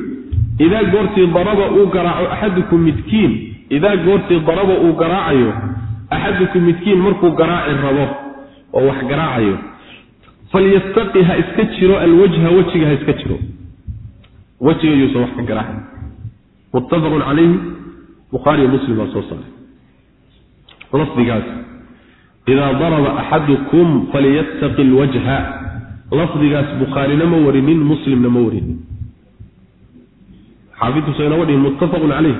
idaa goortii daraba uu garaaco axadukum midkiin idaa goortii daraba uu garaacayo axadukum midkiin markuu garaaci rabo oo wax garaacayo falyastaqi ha iska jiro alwajha wejiga ha iska jiro wejiga yuusan wax bukhaariyo muslim baa soo saaray. Lafdigaas idaa daraba axadukum falyattaqi lwajha lafdigaas bukhaarina ma warinin muslimna ma warinin. Xaafidkusa inooga dhihin muttafaqun caleyh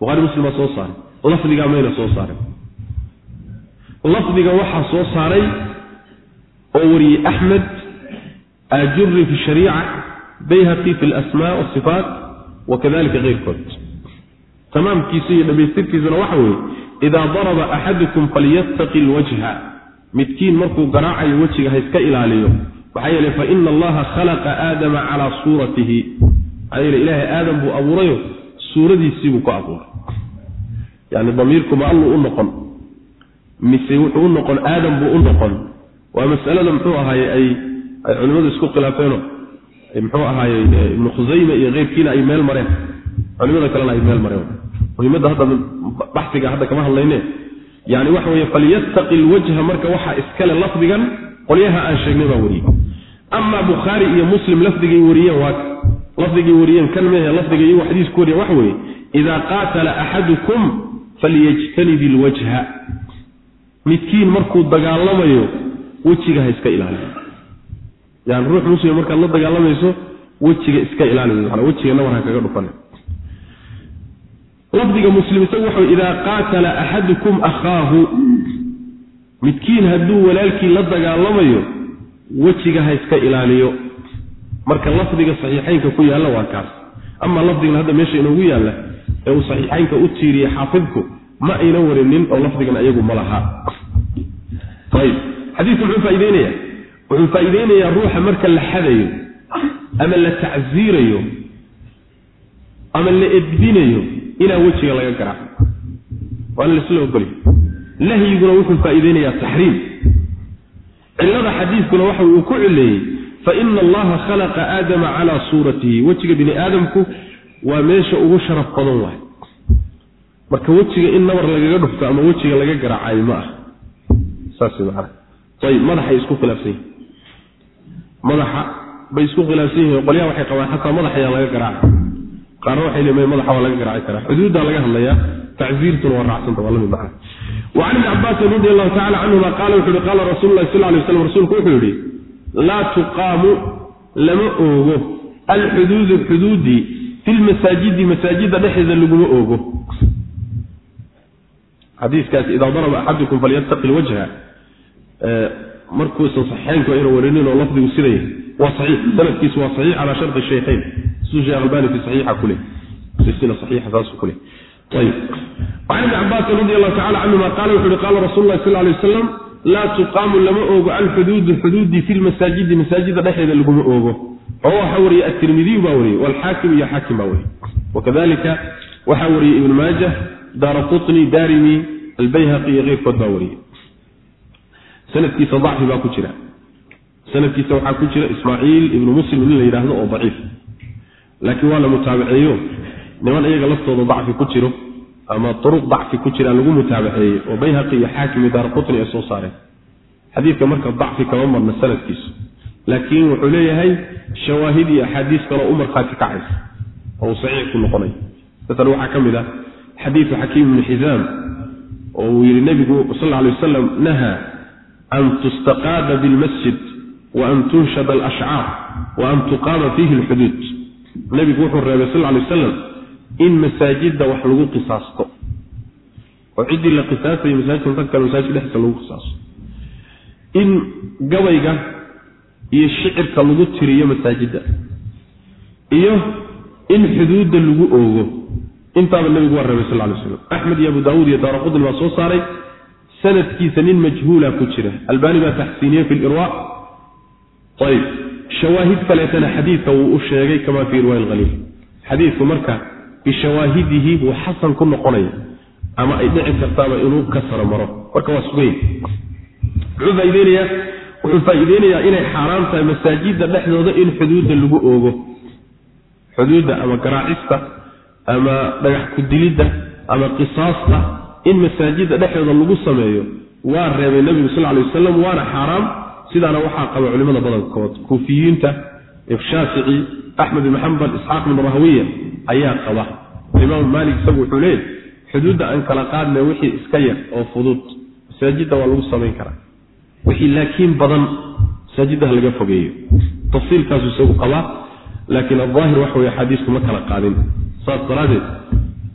bukhari muslim baa soo saaray. Lafdigaa mayna soo saaray lafdiga waxaa soo saaray oo wariyey axmed ajuri fi shariica bayhaqi fi lasmaa wasifaat wa keyrkood tamaamkiisa iyo dhamaystirkiisuna waxa weeye idaa daraba axadukum falyattaqi lwajha midkiin markuu garaacayo wejiga ha iska ilaaliyo. Maxaa yeele fa ina allaha khalaqa aadama calaa suuratihi. Maxaa yeele ilaahay aadam buu abuurayo suuradiisiibuu ku abuuray. Yani damiirku ma alluu u noqon mise wuxuu u noqon aadam buu u noqon. Waa masalada muxuu ahaaye ay ay culimmadu isku khilaafeeno muxuu ahaaye ibnu khusayme iyo keyrkiina ay meel mareen. Culimada kalena ay meel mareen muhimadda hadda baxiga hadda kama hadlayne. Yani waxa weye falyattaqi lwajha marka waxaa iskale lafdigan qolyaha aan sheegnay baa wariyey ama bukhaari iyo muslim lafdigay wariyeen waa lafdigay wariyeen kan mehe lafdiga iyagu xadiisku wariyen waxa weeye idaa qaatala axadukum falyajtanib ilwajha midkiin markuu dagaalamayo wejiga ha iska ilaaliyo yani ruux muslim markaad la dagaalamayso wejiga iska ilaali wejiga nabar ha kaga dhufan lafdiga muslim isagu waxa idaa qaatala axadukum akhaahu. Midkiin hadduu walaalkii la dagaalamayo wejiga ha iska ilaaliyo. Marka lafdiga saxiixaynka ku yaalla waa kaas. Ama lafdigan hadda meesha inoogu yaalla ee uu saxiixaynka u tiiriyey xaafidku ma ayna warinin oo lafdigan iyagu ma laha. Ayib. Xadiisku muxuu faaideynaya wuxuu faa'iideynayaa ruuxa marka la xadayo ama la tacsiirayo ama la edbinayo inaan wejiga laga garaaco waana laisla ogolya nahyiguna wuxuu faa'iideynayaa taxriim. Cillada xadiiskuna waxa uu ku cileeyey fa ina allaha khalaqa aadama calaa suuratihi. Wejiga bini aadamku waa meesha ugu sharaf badan waay. Marka wejiga in nabar lagaga dhufto ama wejiga laga garaacayo ma ah saas macana ayib madaxay isku khilaafsan yihiin madaxa bay isku khilaafsan yihiin qolyaha waxay qabaan xataa madaxayaa laga garaaca qaarna waxay leeyihiin madaxa waa laga garaaci karaa. Xuduuddaa laga hadlayaa tacziirtuna waa raacsanta waa la mid macana wa can ibni cabaasin radi allahu tacala canhuma qaala wuxu uhi qaala rasuulu lahi sal lay waslam rasuulku wuxuu yihi laa tuqaamu lama oogo. Alxuduudu xuduudii fi lmasaajidi masaajidda dhexeeda laguma oogo. Xadiikaas idaa daraba axadukum falyattaqi lwajha markuusan saxiixaynku ayna warinin oo lafdigu sidaya waa saxiix sanadkiisu waa saxiix calaa sharti shaykhayn siduu sheekh albani fi saxiixa ku leh. Silsila saxiixa saasuu ku leh. Ayib وcan ibni cabaasin radi allahu tacala canhuma qaala wuxu uhi qaala rasulu lahi sal lay waslam laa tuqaamu lama oogo alxuduudu xuduudii fi lmasaajidi masaajida dhexeeda laguma oogo oo waxaa wariyey atirmidiyu baa wariyey walxaakim iyo xaakim baa wariyey wakadalika waxaa wariyey ibn maajah daara qutni darimi albayhaqi iyo keyrkood baa wariyey sanadkiisa dacfi baa ku jira sanadkiisa waxaa ku jira ismaaciil ibnu muslim in la yidhaahdo oo daciif. Laakiin waa la mutaabaceeyo niman iyaga laftooda dacfi ku jiro ama uruq dacfi ku jiraan lagu mutaabaceeyey oo bayhaqi iyo xaakim daar qutni ay soo saareen. Xadiidka marka dacfi kama marna sanadkiisu. Laakiin wuxuu leeyahay shawaahid iyo axaadiis kaloo u markhaati kacaysa oo uu saxiix ku noqonay. Maala waxaa ka mid ah xadiidu xakiim ibni xisaam oo uu yidhi nebigu sal lla alay wasalam naha an tustaqaada bilmasjid wa an tunshada alashcaar wa an tuqaama fiihi alxuduud nebigu wuxuu reebay sal alay wasalam in masaajidda wax lagu qisaasto oo ciddii la qisaasayo masaajidka dad kale masaajid dhexdiisa lagu qisaaso in gabayga iyo shicirka lagu tiriyo masaajidda iyo in xuduudda lagu oogo intaaba nebigu waa reebay sal lay slam axmed iyo abu daawuud iyo daara qudni baa soo saaray sanadkiisa nin majhuula ku jira albaani baa taxsiiniyey fi lirwa ayb. Shawaahid kaleetana xadiidka wuu u sheegay kama fii riwaaya alhaliil xadiidku marka bishawaahidihi buu xasan ku noqonaya ama ay dhici kartaaba inuu ka saro maro. Marka waa sugay muxuu faaiideynayaa wuxuu faa'iideynayaa inay xaaraam tahay masaajidda dhexdooda in xuduudda lagu oogo. Xuduudda ama garaacista ama dhagax ku-dilidda ama qisaasta in masaajidda dhexdooda lagu sameeyo waa reebay nebigu sal lay wasalam waana xaaraam sidaana waxaa qaba culimada badankood kuufiyiinta shaafici axmed ibn xambal isxaaq ibn rahwiya ayaa qaba. Imaam maalik isagu wuxuu leeyahy xuduudda aan kala qaadna wixii iska yar oo fudud masaajidda waa lagu samayn karaa. Wixii laakiin badan masaajiddaha laga fogeeyo. Tafsiilkaasu isagu qabaa laakiin aaahir waxa wey axaadiisku ma kala qaadin. Saas daraadeed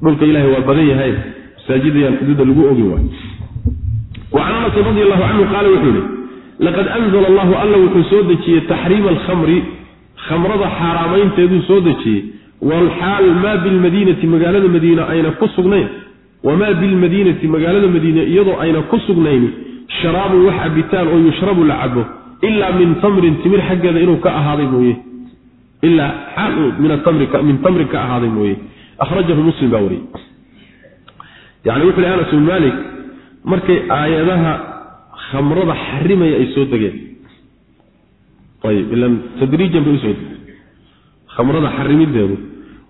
dhulka ilahay waa badan yahay masaajidayaan xuduudda lagu ogin waay wacan anasin radi allahu canhu qaala wuxuu yihi laqad anzla allahu alla wuxuu soo dejiyey taxriima alkhamri khamrada xaaraamaynteeduu soo dejiyey walxaal maa bilmadiinati magaalada madiina ayna ku sugnayn wamaa bilmadiinati magaalada madiina iyadoo ayna ku sugnayni sharaabun wax cabitaan oo yushrabu la cabo ilaa min tamrin timir xaggeeda inuu ka ahaaday mooye ilaa xaal min tamrin ka ahaaday mooye ahrajahu muslim baa wariyey yani wuxu hi anas bin malik markay aayadaha khamrada xarimaya ay soo degeen. Ayib ilan tadriijan bay u soo degeen khamrada xarimideedu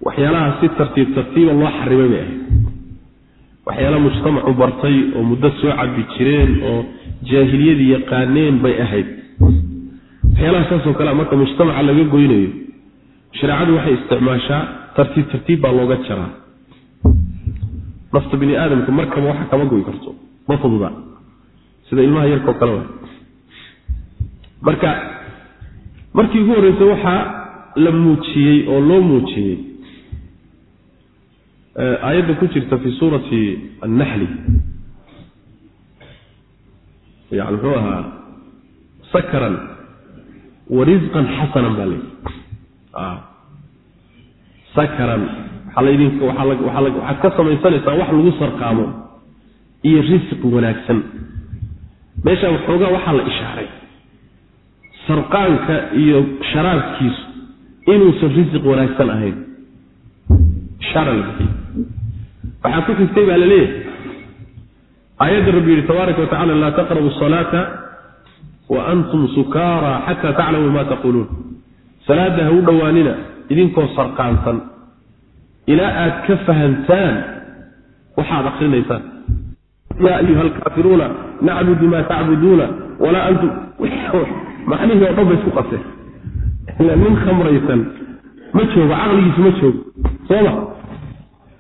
waxyaalaha si tartiib tartiiba loo xarimay bay ahayd. Waxyaala mujtamacu bartay oo muddo soo cabi jireen oo jaahiliyadii yaqaaneen bay ahayd. Waxyaalaha saasoo kalea marka mujtamaca laga goynayo shareecadu waxay isticmaashaa tartiib tartiib baa looga jaraa. Nafta bini aadamka markaba waxa kama goy karto ma fududa sida ilmaha yarkao kale marka markii ugu horreysa waxaa la muujiyey oo loo muujiyey aayadda ku jirta fi suurati annaxli. Yani muxuu ahaa sakaran wa risqan xasanan baa layidhi sakaran waxaa laydin waxaad ka samaysanaysaa wax lagu sarqaamo iyo risq wanaagsan meeshaa waxoogaa waxaa la ishaaray sarqaanka iyo sharaabkiisu inuusan risiq wanaagsan ahayn. Ishaara la bixiy waxaa ku xigtay baa la leeyahay. Aayadda rabbi yihi tabaaraka watacala laa taqrabu asalaata wa antum sukaara xataa taclamuu ma taquuluun. Salaadda ha u dhowaanina idinkoo sarqaansan. Ilaa aad ka fahamtaan waxaad akrinaysaan yaa ayuha alkaafiruuna nacbudu maa tacbuduuna walaa antum macnihii oo dhan ba isku ila nin khamraysan ma joogo caqligiisu ma joogo sooma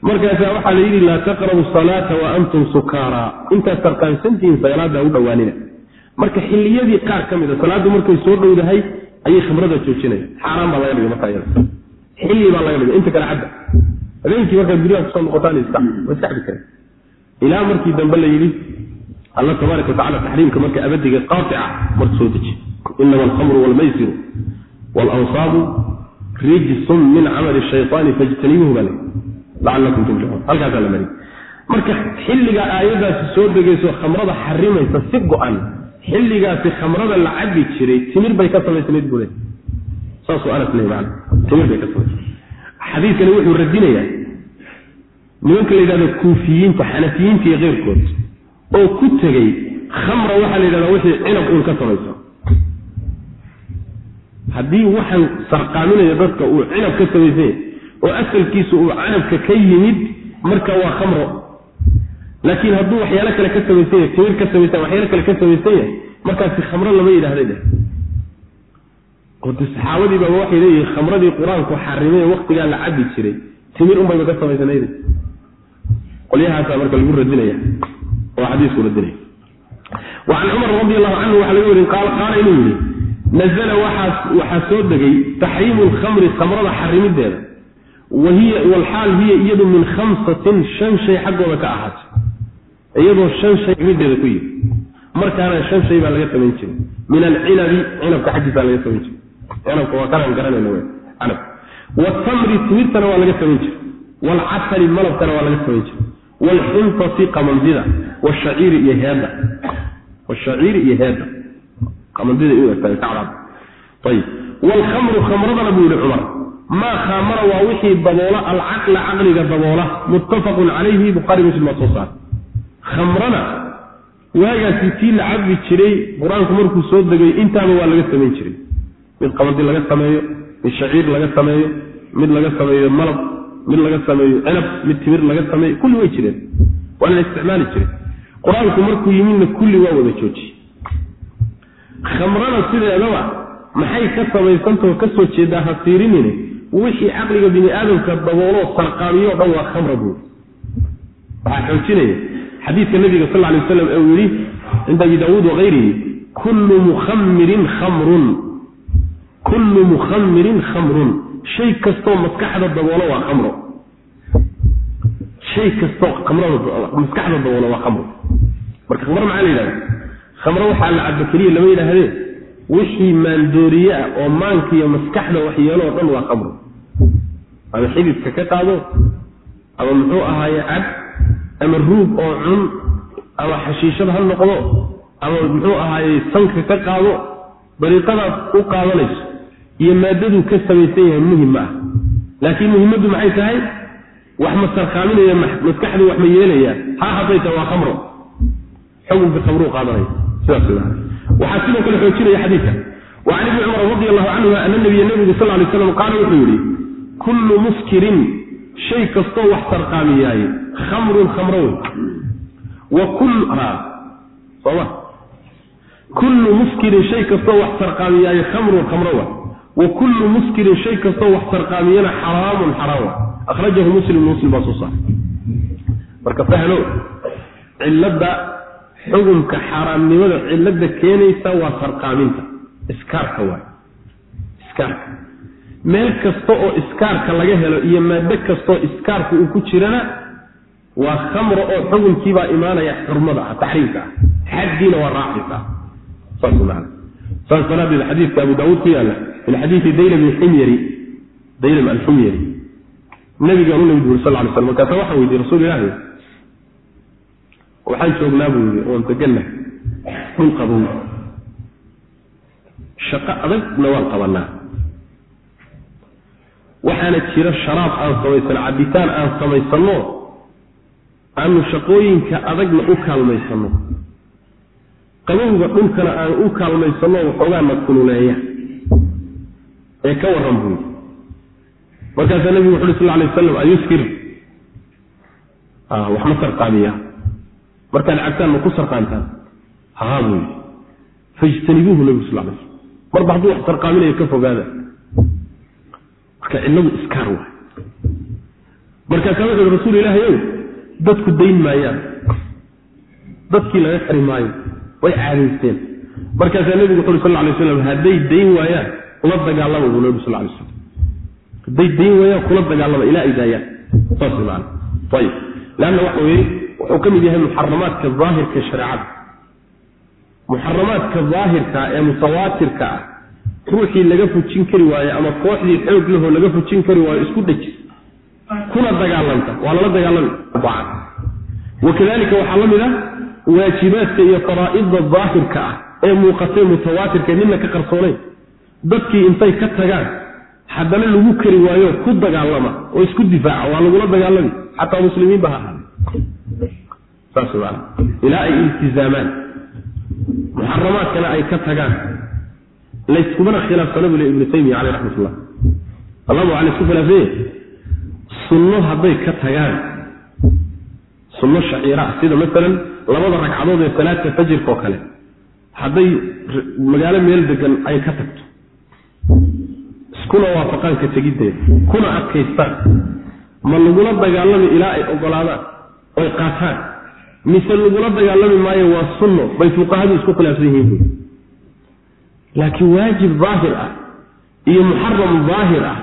markaasaa waxaa la yidhi laa taqrabu salaata wa antum sukaara intaad sarqaansantihiin salaada u dhowaanina marka xilliyadii qaar ka mid a salaaddu markay soo dhowdahay ayay khamrada joojinaya xaaraan baa laga dhigay markaa iyada xilli baa laga dhigay inta kale cadda habeenkii markaad guryaha ku soo noqotaan iska waa iska cabi ilaa markii dambe la yidhi alla tabaaraka watacala taxriimka marka abadiga qaatica marka soo deji. Inama alkhamru walmaysiru waalansaabu rijsun min camali shayطaani fajtanibuhu baa lacalakum tuflixuun halkaasaa la mariy marka xilligaa aayadaasi soo degayso khamrada xarimaysa si go-an. Xilligaasi khamrada la cabi jiray timir bay ka samaysnayd buu le saasuu anas leey maana timir bay ka samaysnayd xadiidkani wuxuu radinayaa nimanka la yidhahdo kuufiyiinta xanafiyiinta iyo keyrkood oo ku tegey khamra waxaa la yidhahdaa wixii cinab uun ka samayso. Haddii waxaan sarqaaminaya dadka uu cinab ka samaysanya oo asalkiisu uu canabka ka yimid marka waa khamro. Laakiin hadduu waxyaalo kale ka samaysan yahay timir ka samaysan waxyaalo kale ka samaysan yahay markaasi khamro lama yidhahda de saxaabadii baaba waxay leeyihiin khamradii qur'aanku xarimay waktigaa la cabi jiray timir unbayba ka samaysanayd qolyahaasaa marka lagu radinaya oo xadiisku radinaya. Wacan cumar radi allahu canhu waxaa laga weri qaala inuu yihi nazla waxaa soo degay taxriimu lkhamri khamrada xarimideeda. Walxaal hiya iyadu min khamsatin shan shay xaggooda ka ahaatay. Iyadoo shan shay mideeda ku yiri markaana shan shay baa laga samayn jiray. Min alcinabi cinabka xaggiisa laga samayn jiray. Cinabka waa kanaan garanayna w canab watamri timirtana waa laga samayn jiray. Waalcasali malabkana waa laga samayn jiray waalxintati qamandida washaciiri iyo heedda washaciiri iyo heedda qamandida inuu egtahay kacdad ayib waalkhamru khamradana buu yihi cumar maa khaamara waa wixii daboola alcaqla caqliga daboola muttafaqun calayhi bukhaari muslim baa soo saar khamrana waagaasi tii la cabi jiray qur'aanku markuu soo degay intaaba waa laga samayn jiray mid qamadi laga sameeyo mid shaciir laga sameeyo mid laga sameeyo malab mid laga sameeyo cinab mid timir laga sameeyo kulli way jireen. Waa la isticmaali jiray. Qur'aanku markuu yimidna kulli waa wada joojiyey khamrana sideedaba maxay ka samaysantao ka soo jeedaa ha fiirinine wixii caqliga bini aadamka dabooloo sarqaamiyo o dhan waa khamra buuri waxaa xoojinaya xadiidka nabiga sal lay waslam uu yidhi cinda abi daawuud wakayrihi kullu mukhamirin khamrun. Kullu mukhamirin khamrun shay kastoo maskaxda daboolo waa khamro shay kastoo maskaxda daboolo waa khamro marka khamro maxaa la yidhahda khamro waxaa la cabo keliya lama yidhaahdee. Wixii maandooriye ah oo maanka iyo maskaxda waxyeelo oo dhan waa khamro ama xididka ka qaado ama muxuu ahaaye cab ama ruug oo cun ama xashiishad ha noqdo ama muxuu ahaaye sanka ka qaado dariiqadaas u qaadanayso iyo maadaduu ka samaysan yahay muhiim ma ah. Laakiin muhimaddu maxay tahay? Wax ma sarkaaminaya maskaxdu wax ma yeelaya ha hadday tahay waa khamro xukunka khamruu qaadanaya waxaa sidoo kale xoojinaya xadiidka. Wa can ibni cumar radi allahu canhu ana nabiya nabigu sal lay slam qaala wuxuu yidhi kullu muskirin shay kastoo wax sarqaamiyaaye khamrun khamro wey soma kullu muskirin shay kastoo wax sarqaamiyaaye khamrun khamro wa kullu muskirin shay kastoo wax sarqaamiyana xaraamun xaraam. Akhrajahu muslim muslim baa soo saaray. Marka fahlo cilada xukunka xaaraamnimada cilada keenaysa waa sarqaaminta iskaarka waay. Iskaarka. Meel kasta oo iskaarka laga helo iyo maado kastoo iskaarka uu ku jirana waa khamro oo xukunkiibaa imaanaya xurmada ah taxriimka. Ah xaddiina waa raacisa. Saas daraadeed xadiidka abu daawuud ku yaalla min xadiidi daylam ximyari daylam alxumyari nabigaan u nimid buri sal ly slam markaasa waxaan weydiye rasul ilaahi waxaan joognaa buu yidhi oon deganna dhul qabow shaqo adagna waan qabanaa waxaana jira sharaab aan samaysan cabitaan aan samaysanno aanu shaqooyinka adagna u kaalmaysanno qabowga dhulkana aan u kaalmaysanno waxoogaana kululeeya ee ka warran buu yidhi. Markaasaa nebigu wuxu uhi sal lay wasalam ayuskir. Wax ma sarqaamiya markaad cabtaan ma ku sarqaantaan? Haa buu yidhi. Fajtanibuuhu nebigu sal lay slam marba hadduu wax sarqaaminayo ka fogaada. Marka cilladu iskaar waay. Markaasaa wuxu uhi rasuul ilaahay ow dadku dayn maayaan. Dadkii laga xari maayo way caadaysteen. Markaasaa nebigu wuxu uri sal lay slam hadday dayn waayaan kula dagaalama buu nebigu sal lay slam hadday dayn waayaan kula dagaalama ilaa ay daayaan. Saas maana ayib leanna waxa weeye wuxuu ka mid yahay muxaramaadka daahirka shareecada. Muxaramaadka daahirka ee mutawaatirka ah ruuxii laga fujin kari waayo ama kooxdii xoog lahoo laga fujin kari waayo isku dhejis kuna dagaalanta waa lala dagaalami. Wakadalika waxaa la mid ah waajibaadka iyo faraa'idda daahirka ah ee muuqatay mutawaatirka nina ka qarsoonayn dadkii intay ka tagaan haddana lagu kari waayo ku dagaalama oo isku difaaca waa lagula dagaalami xataa muslimiinba ha ahaada ilaa ay iltizaamaan. Muxaramaadkana ay ka tagaan. Layskumana khilaafsana bule ibnu taymiya caleyh raxmat ullah allama waa laysku khilaafsanya sunno hadday ka tagaan sunno shaciira ah sida masalan labada ragcadood ee salaadka fajirka oo kale hadday magaalo meel degan ay ka tagto iskuna waafaqaan ka tegiddeeda kuna adkaystaan ma lagula dagaalami ilaa ay ogolaadaan oy qaataan. Mise lagula dagaalami maayo waa sunno bay fuqahadu isku khilaafsan yihiin. Buui laakiin waajib daahir ah iyo muxaram daahir ah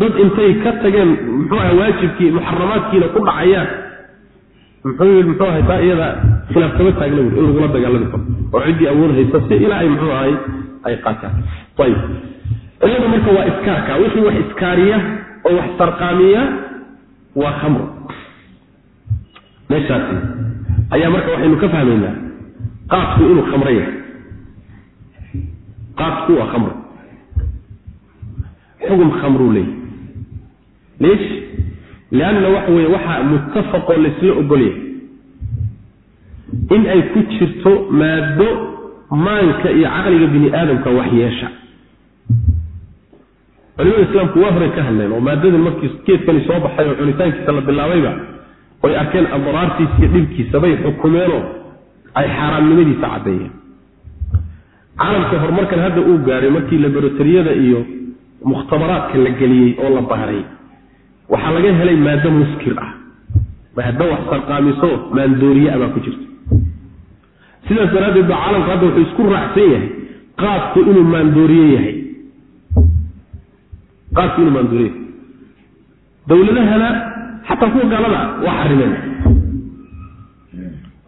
dad intay ka tageen muxuu aha waajibkii muxaramaadkiina ku dhacayaan muxuu yii muxuu ahay taa iyada khilaaf kama taagna bui in lagula dagaalami karo oo ciddii awood haysta si ilaa ay muxuu ahay ay qaataan. Ayib cilada marka waa iskaarka wixii wax iskaariya oo wax sarqaamiya waa khamr meeshaasi ayaa marka waxaynu ka fahmaynaa qaadku inuu khamro yahay. Qaadku waa khamr xugum khamruu leeyahy leesh lianna waxa weeye waxaa muttafaqoo laysla ogolyahay. In ay ku jirto maado maanka iyo caqliga bini aadamka wax yeesha culimada islaamku waa horey ka hadleen oo maadadan markii geedkani soo baxay oo cunitaankiisa la bilaabayba oy arkeen adraartiisa iyo dhibkiisa bay xukumeenoo ay xaaraamnimadiisa caddeeyeen. Caalamka horumarkan hadda uu gaadhay markii laboratoriyada iyo mukhtabaraadka la geliyey oo la baaray waxaa laga helay maado muskir ah. Maado wax sarqaamiso maandooriye abaa ku jirta sidaas daraaddeed ba caalamku hadda wuxuu isku raacsan yahay qaadku inuu maandooriye yahay maandooriye yahay dowladahana xataa kuwa gaalada waa xarimeen.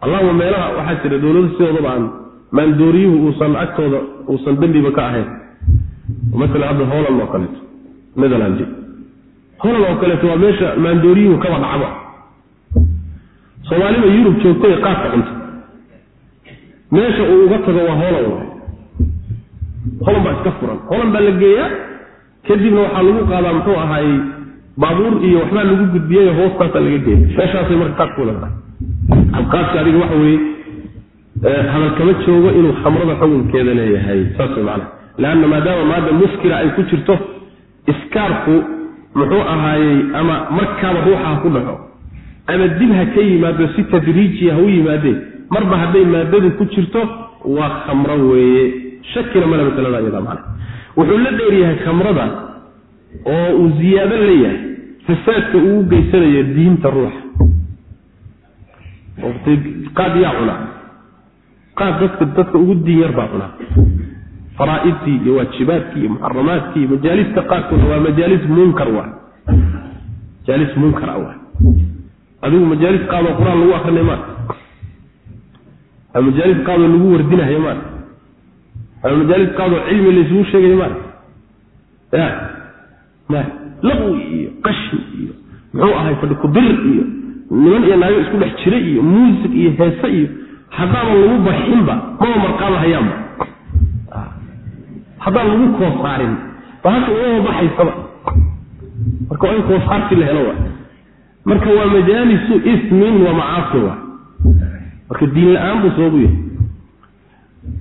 Allahuma meelaha waxaa jira dowladu sidoodaba aan maandooriyuhu uusan agtooda uusan dembiba ka ahayn. Maala hadda holland oo kaleeto netherland holland oo kaleeto waa meesha maandooriyuhu kaba dhacba soomaalida yurub joogtay qaadka cunta meesha uu uga tago waa holland waay holland baa iska furan. Holland baa la geeyaa kadibna waxaa lagu qaadaa muxuu ahaayey baabuur iyo waxbaa lagu gudbiyey hoostaasaa laga geeya meeshaasay marka leedahay alqaadka adiga waxa weeye hadal kama joogo inuu khamrada xukunkeeda leeyahay. Saas way macana leanna maadaama maada muskira ay ku jirto iskaarku muxuu ahaayey ama markaaba ruuxa ha ku dhaco ama dib ha ka yimaado si tadriijiya ha u yimaadeen marba hadday maadadu ku jirto waa khamro weeye. Shakina male masalada iyada macana wuxuu la dheeryahay khamrada oo uu ziyaado leeyahay fasaadka uu u geysanayo diinta ruuxa. Qaad yaa cunaa qaad dadka dadka ugu diin yar baa cunaa faraaidtii iyo waajibaadkii iyo muxaramaadkii iyo majaalista qaadkuna waa majaalis munkar wa majaalis munkar a wa adigu majaalis qaadoo qur'aan lagu akrinay maata ama majaalis qaadoo lagu wardinahayo maata ama majaalis qaadoo cilmi laysugu ya ma laqwi iyo qashin iyo muxuu ahay fadhi kudir iyo niman iyo naago isku dhex jira iyo muusig iyo heese iyo haddaaban lagu baxinba maba marqaaba hayaanba haddaan lagu koosaarin bahasha umama baxaysaba marka waa in koosaarti la helo marka waa majaalisu ismin wa macaasi wa marka diin la'aan buu sababu yahay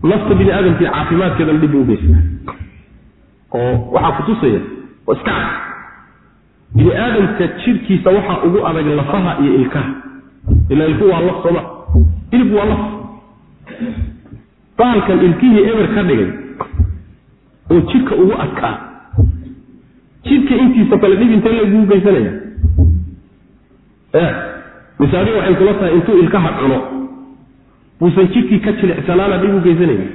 nafta bini aadamkii caafimaadkeedana dhib u geysta oo waxaa kutusaya oo iska cad. Bini aadamka jirkiisa waxaa ugu adag lafaha iyo ilkaha. Ila ilku waa laf sooma ilku waa laf. Baalkan ilkihii eber ka dhigay oo jidhka ugu adkaa. Jidhka intiisa kale dhib intee laguu geysanaya. Mise adiga waxay kula tahay intuu ilkaha cuno buusan jidhkii ka jilicsanaana dhib u geysanaya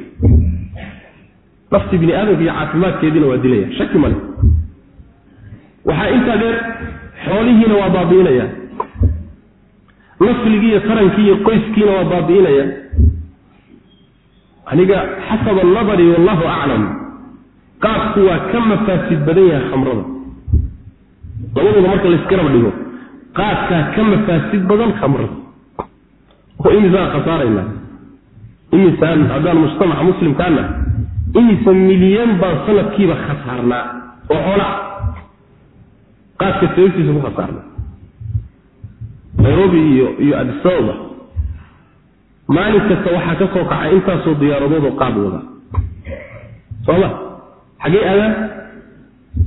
nafti bini aadamka iyo caafimaadkeediina waa dilaya. Shaki male waxaa intaa dheer xoolihiina waa baabi'inaya. Nasligii iyo tarankii iyo qoyskiina waa baabi'inaya. Aniga xasaba anadari wallahu aclam qaadku waa ka mafaasid badan yahay khamrada. Labadooda marka laysgarab dhigo. Qaadkaa ka mafaasid badan khamrada. Oo imisaan khasaarayna imisaan haddaan mujtamaca muslimkaana imisa milyan baan sanadkiiba khasaarnaa oo xoolaa qaadka sababtiisa ku khasaarnaa. Nairobi iyo iyo adisababa maalin kasta waxaa ka soo kacay intaasoo diyaaradoodoo qaad wada. Sooma xaggey aadaan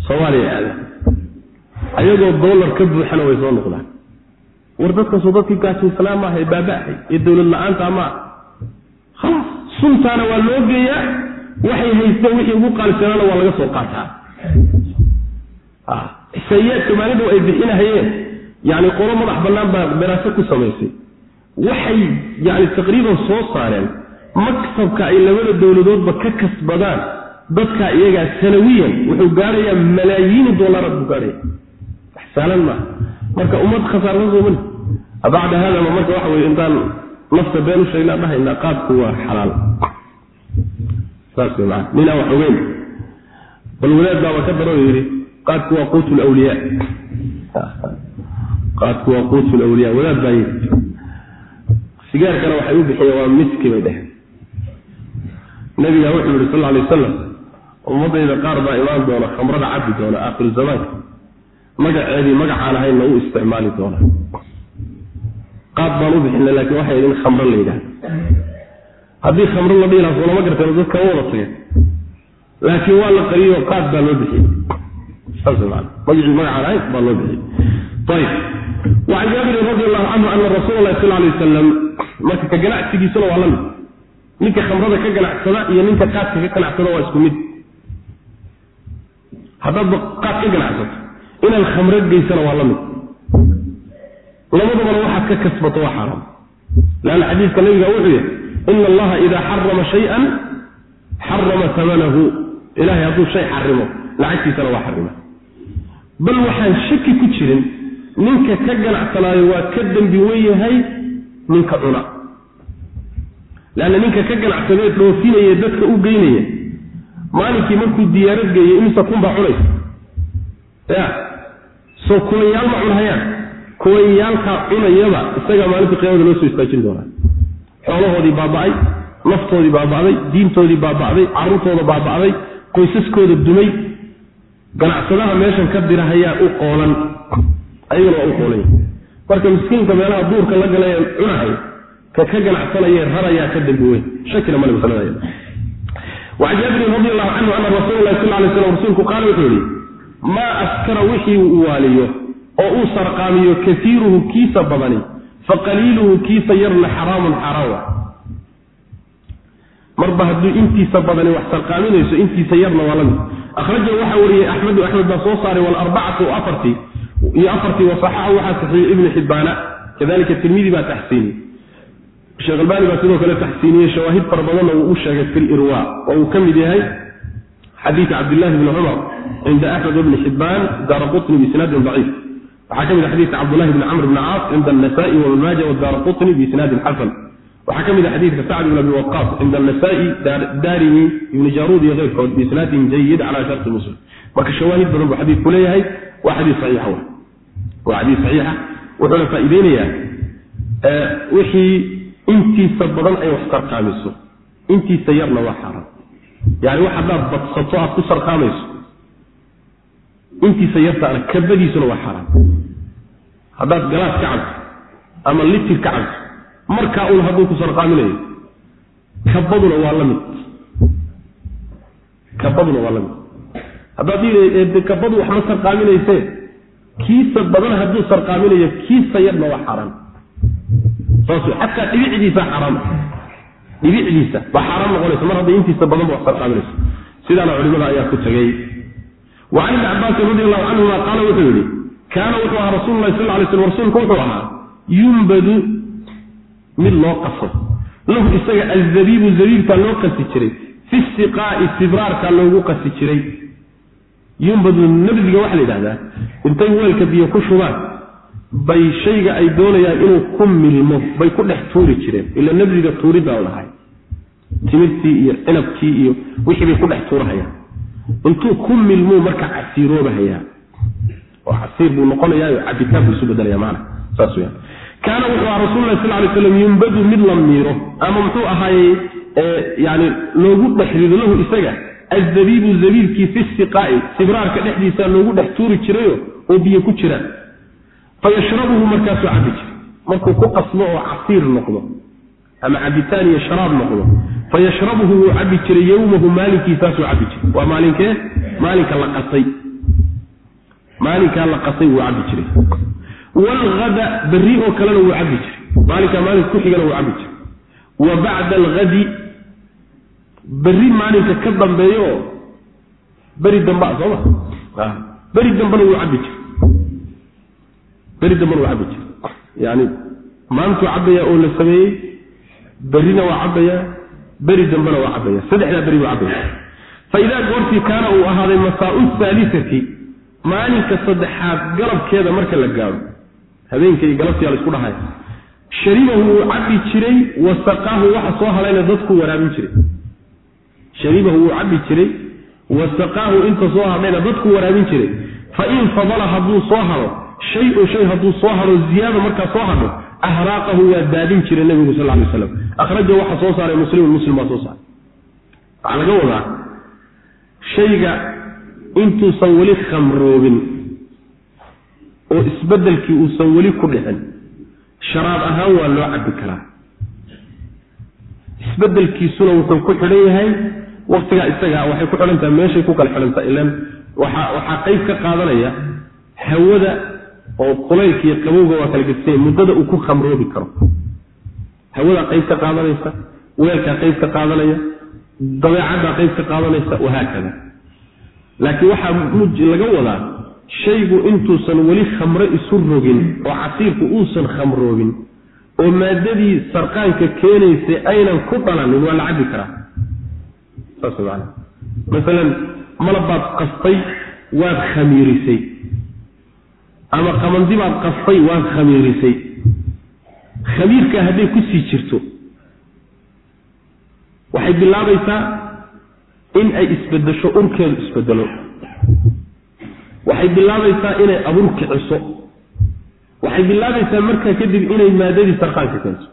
soomaaliya aadaan ayagoo dollar ka buuxana way soo noqdaan. War dadkaasoo dadkii gaajaysanaa maaha ee baaba-hay ee dowlad la'aanta khalaas suntaana waa loo geeyaa waxay haysteen wixii ugu qaalisanaana waa laga soo qaataa. Xisaayaadka maalidhow ay bixinahayeen yani qolo madax bannaan baa daraaso ku samaysay. Waxay yani taqriiban soo saareen maktabka ay labada dowladoodba ka kasbadaan dadka iyagaa sanawiyan wuxuu gaarayaa malaayiini dollaraad buu gaarhaya wax saalan maaha marka ummad khasaarma soomali bacda haadama marka waxa weye intaan nafta been u sheegnaa dhahaynaa qaadku waa xalaal. Saas wey maa ninaa wax ogeyn bal wadaad baaba ka daro yidhi qaadku waa quut lwliyaa qaadku waa quutu lawliya wadaad baa yidhi sigaarkana waxay u bixiyeen waa miski bay dheheen nabigaa wuxuu yihi sal alay wasalam ummadayda qaar baa imaan doona khamrada cabbi doona aakhiru zamaanka. Magaceedii magacaan ahaynna u isticmaali doona qaad baan u bixina laakiin waxay idin khamro la yidhahda haddii khamro la dhihi laha soolama garteen dadka u wada tageen. Laakiin waa la qariyo qaad baa loo bixiyey. Saas maa magacii magacaan ahayn baa loo bixiyey. Ayib wacan jaabirin radi allahu canhu ana rasuula sal alay wasalam marka ka ganacsigiisuna waa la mid. Ninka khamrada ka ganacsada iyo ninka qaadka ka ganacsada waa isku mid. Haddaadba qaad ka ganacsato inaad khamro geysana waa la mid labadabana waxaad ka kasbato waa xaaraam leanna xadiiska nabiga wuxuu yahay ina allaha idaa xarama shay-an xarama tamanahu ilahay hadduu shay xarimo lacagtiisana waa xarima. Bal waxaan shaki ku jirin ninka ka ganacsanaayo waa ka dembi wen yahay ninka cuna. Leanna ninka ka ganacsadee dhoofinaya dadka u geynaya maalinkii markuu diyaarad geeyey imisa kunbaa cunaysa? Ya soo kulanyaal ma cunhayaan kuwanyaalkaa cunayaba isagaa maalinta qiyamada loo soo istaajin doonaa. Xoolahoodii baaba'ay naftoodii baaba'day diintoodii baaba'day carruurtooda baaba'day qoysaskooda dumay ganacsadaha meeshan ka dirahayaa u qoolan. Ayaguna waa u qoolanya marka miskiinka meelaha duurka la galay cunahay ka ka ganacsanayee rarayaa ka dambi weyn shakina male masalada jaabirin radi allahu canhu ana rasuula lahi sal lay slam rasuulku qaala wuxuu yihi maa askara wixii uu waaliyo oo uu sarqaamiyo kaiiruhu kiisa badani faqaliiluhu kiisa yarna xaraamun xaraam. Marba hadduu intiisa badani wax sarqaaminayso intiisa yarna waa la mid akhrajahu waxaa wariyey axmedu axmed baa soo saaray walarbacatu afartii iyo afartii wasaxaxu waxaa saxiiyey ibnu xibbaana kadalika tirmidi baa taxsiiniyey sheekh albani baa sidoo kale taxsiiniyey shawaahid fara badanna wuu u sheegay fi lirwa oo uu ka mid yahay xadiidu cabdillahi bni cumar cinda axmed wbni xibbaan daara qutni daciif waxaa ka mid ah xadiidka cabdullahi bni camr bni caas cinda anasai wabn maaja wadaara qutni biisnaadin xasan. Waxaa ka mid ah xadiidka sacd bn abi waqaas cinda anasai daarimi ibni jaruud iyo keyrkood biisnaadin jayid cala sharti muslim. Marka shawaahid badan buu xadiidku leeyahay. Waa xadiis saxiixa w waa xadiis saxiixa. Wuxuuna faa'iideynayaa wixii intiisa badan ay wax sarqaamiso intiisa yarna waa xaaraan. Yani wax haddaad badsato aad ku sarqaamayso intiisa yartaana kabadiisuna waa xaaraan haddaad galaas ka cabto ama litir ka cabto markaa un hadduu ku sarqaaminayo kabaduna waa la mid. Kabaduna waa la mid. Haddaad kabadu wax ma sarqaaminayse kiisa badan hadduu sarqaaminayo kiisa yarna waa xaaraan saas xataa dhibicdiisa xaraam. Dhibicdiisa baa xaaraam noqonaysa mar hadday intiisa badanba wax sarqaaminayso sidaana culimada ayaa ku tegey wa can ibni cabaasin radi allahu canhuma qaala wuxuu yihi kaana wuxuu ahaa rasuulu lahi sal lay slm rasuulku wuxuu ahaa yumbadu mid loo qaso lahu isaga alzabiibu zabiibkaa loo qasi jiray. Fi siqaa'i sibraarkaa loogu qasi jiray. Yumbadu nabdiga waxaa la yidhahdaa intay weelka biyo ku shubaan bay shayga ay doonayaan inuu ku milmo bay ku dhex tuuri jireen ila nabdiga tuuriddaa la dhahay timirtii iyo cinabkii iyo wixii bay ku dhex tuurahayaan intuu ku milmuu marka casiiroobahayaa oo casiir buu noqonayaa cabitaan buu isu bedelaya maana saas weyaan kaana wuxuu ahaa rasululahi sal lay slam yumbadu mid la miiro ama muxuu ahaayey yani loogu dhex rido lahu isaga azabiibu zabiibkii fi siqaa'i sibraarka dhexdiisa loogu dhex tuuri jirayo oo biyo ku jiraan fayashrabuhu markaasuu cabi jiray. Markuu ku qasmo oo casiir noqdo ama cabitaan iyo sharaab noqdo fayashrabuhu wuu cabi jiray yowmahu maalinkiisaasuu cabi jiray. Waa maalinkee? Maalinka la qasay. Maalinkaa la qasay wuu cabi jiray. Waalhada berri oo kalena wuu cabi jiray. Maalinkaa maalinka ku xigana wuu cabi jiray. Wa bacda alhadi berri maalinka ka dambeeyo beri dambea sooma beri dambena wuu cabi jiray. Beri dambena waa cabi jira yani maantuu cabaya oo la sameeyey berrina waa cabaya beri dambena waa cabaya saddexdaa beri buu cabaya fa idaa goortii kaana uu ahaaday masaau haalisati maalinka saddexaad galabkeeda marka la gaadho habeenka iyo galabtiyaa la isku dhahaya sharibahu wuu cabi jiray wa saqaahu waxa soo halayna dadku waraabin jiray. Sharibahu wuu cabi jiray wa saqaahu inta soo hadhayna dadku waraabin jiray. Fa in fadala hadduu soo halo shay-un shay hadduu soo hadho ziyaada markaa soo hadho ahraaqahu waa daadin jiray nabigu sal lay slam akhraja waxaa soo saaray muslimun muslim baa soo saaray waxaa laga wadaa shayga intuusan weli khamroobin oo isbeddelkii uusan weli ku dhicin sharaab ahaan waa loo cabbi karaa isbedelkiisuna wuxuu ku xidhan yahay waktigaa isagaa waxay ku xidhan tahay meeshay ku kala xidhantaha ilan waxaa waxaa qayb ka qaadanaya hawada oo kulaylka iyo qabowga waa kala gedisanya muddada uu ku khamroobi karo. Hawadaa qayb ka qaadanaysa weelkaa qayb ka qaadanaya dabeecaddaa qayb ka qaadanaysa wahaakada laakiin waxaa laga wadaa shaygu intuusan weli khamro isu rogin oo casiirku uusan khamroobin oo maadadii sarqaanka keenaysay aynan ku dhalanin waa la cabbi karaa. Saas maana masalan malabbaad qastay waad khamiirisay ama qamandibaad qastay waad khamiirisay. Khamiirkaa hadday ku sii jirto waxay bilaabaysaa in ay isbedesho urkeedu isbedelo. Waxay bilaabaysaa inay abur kiciso. Waxay bilaabaysaa markaa kadib inay maadadii sarqaanka keento.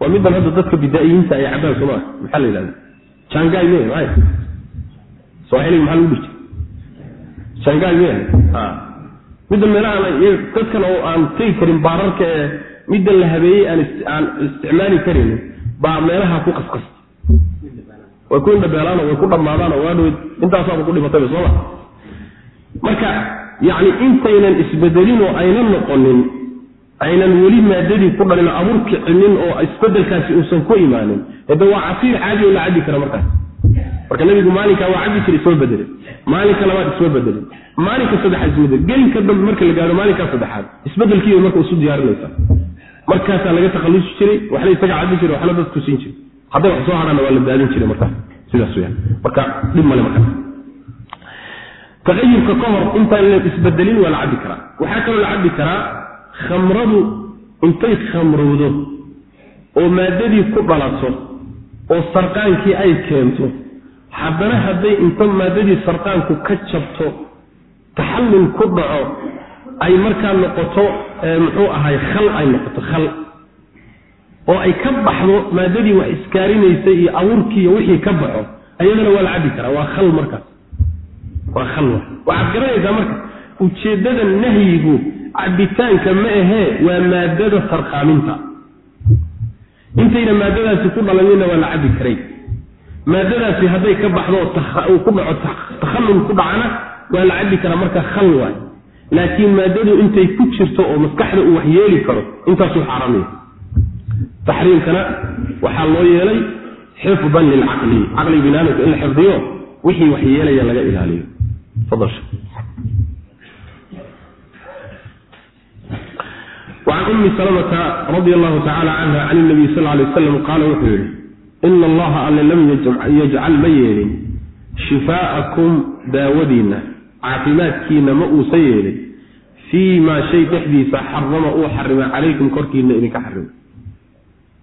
Waa middan hadda dadka bidaa'iyiinta ay cabaan soma maxaa la yidhahda jangaay me may sooxiliga maxaa lagu dhirjay jangaay me a middan meelahaan dadkan oo aan tegi karin baararka ee middan la habeeyey aan aan isticmaali karaynin baa meelaha ku qasqasta way ku indhabeelaano way ku dhammaadaano waa dhaweyd intaasaaba ku dhibatayba sooma marka yacni intaynan isbedelin oo aynan noqonin aynan weli maadadii ku dhalin abur kicinin oo isbedelkaasi uusan ku imaanin hade waa casiir caadi oo la cabbi kara markaas. Marka nabigu maalinkaa waa cabbi jira isma bedelin maalinka labaad isma bedelin maalinka saddexaad isma bedelin gelinka dambe marka la gaaro maalinkaa saddexaad isbedelkiiba marka isu diyaarinaysa markaasaa laga takhallusi jiray waxla isaga cabbi jiray waxna dadku siin jiray. Hadday wax soo hadhaana waa la daadin jiray markaas sidaas weyaan marka dhib male markaas taqayurka ka hor intaan la isbedelin waa la cabbi karaa. Waxaa kaloo la cabbi karaa khamradu intay khamrowdo oo maadadii ku dhalato oo sarqaankii ay keento. Haddana hadday inta maadadii sarqaanku ka jabto taxallul ku dhaco ay markaa noqoto muxuu ahay khal ay noqoto khal. Oo ay ka baxdo maadadii wax iskaarinaysay iyo abuurkii iyo wixii ka baxo ayadana waa la cabbi karaa waa khal markaas. Waa khalwa waxaad garanaysaa marka ujeeddada nahyigu cabitaanka ma ahee waa maadada sarqaaminta intayna maadadaasi ku dhalanina waa la cabbi karay. Maadadaasi hadday ka baxdo ku dhaco takhallul ku dhacana waa la cabbi karaa marka khal waay laakiin maadadu intay ku jirto oo maskaxda uu wax yeeli karo intaasuu xaaraamaya taxriimkana waxaa loo yeelay xifdan lilcaqli caqli binaadamka in la xifdiyo wixii wax yeelaya laga ilaaliyo وعن أم سلمة رضي الله تعالى عنها عن النبي صلى الله عليه وسلم قال وحيري إن caafimaadkiina ma uusan yeelay fii maa shay dhexdiisa xarama uu xarimay calaykum korkiina idinka xarimay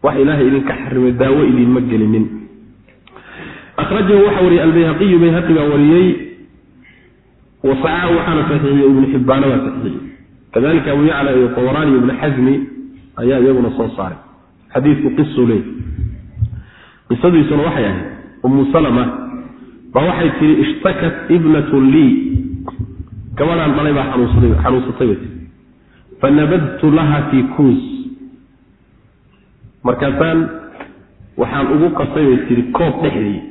wax ilaahay idinka xarimay daawo idinma gelinin. Akhrajahu waxaa wariyey albayhaqiyu bayhaqi baa wariyey wasaca waxaana saxiixiyey ibnu xibbaana baa saxiixiyey. Kadalika abu yacla iyo qowraani ibnu xasmi ayaa iyaguna soo saaray. Xadiidku qisu leey qisadiisuna waxay ahayd umu salama ba waxay tihi ishtakat ibnatun lii gabadhaan dhalay baa xanuunsatay fanabadtu laha fii kuus. Markaasaan waxaan ugu qasay bay tii koob dhexdii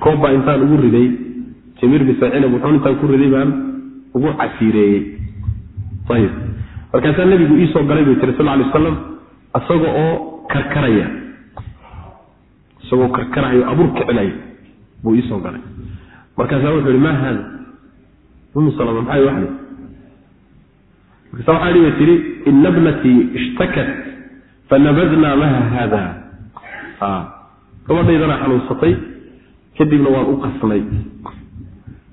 koob baa intaan ugu riday. Timir bisa cinab intaan ku riday baan ugu casiireeyey. Ayib markaasaa nebigu iisoo galay bay tiri sal lay asalam isaga oo karkaraya. Isagoo karkarayo abuur kicinaya buu iisoo galay. Markaasaa wuxuu ihi maa haada umu salama maxay waxdi markaasa waxaa dhi bay tihi ina bnatii ishtakat fanabadnaa laha haada gabadhaydana xanuunsatay kadibna waan u qasnay.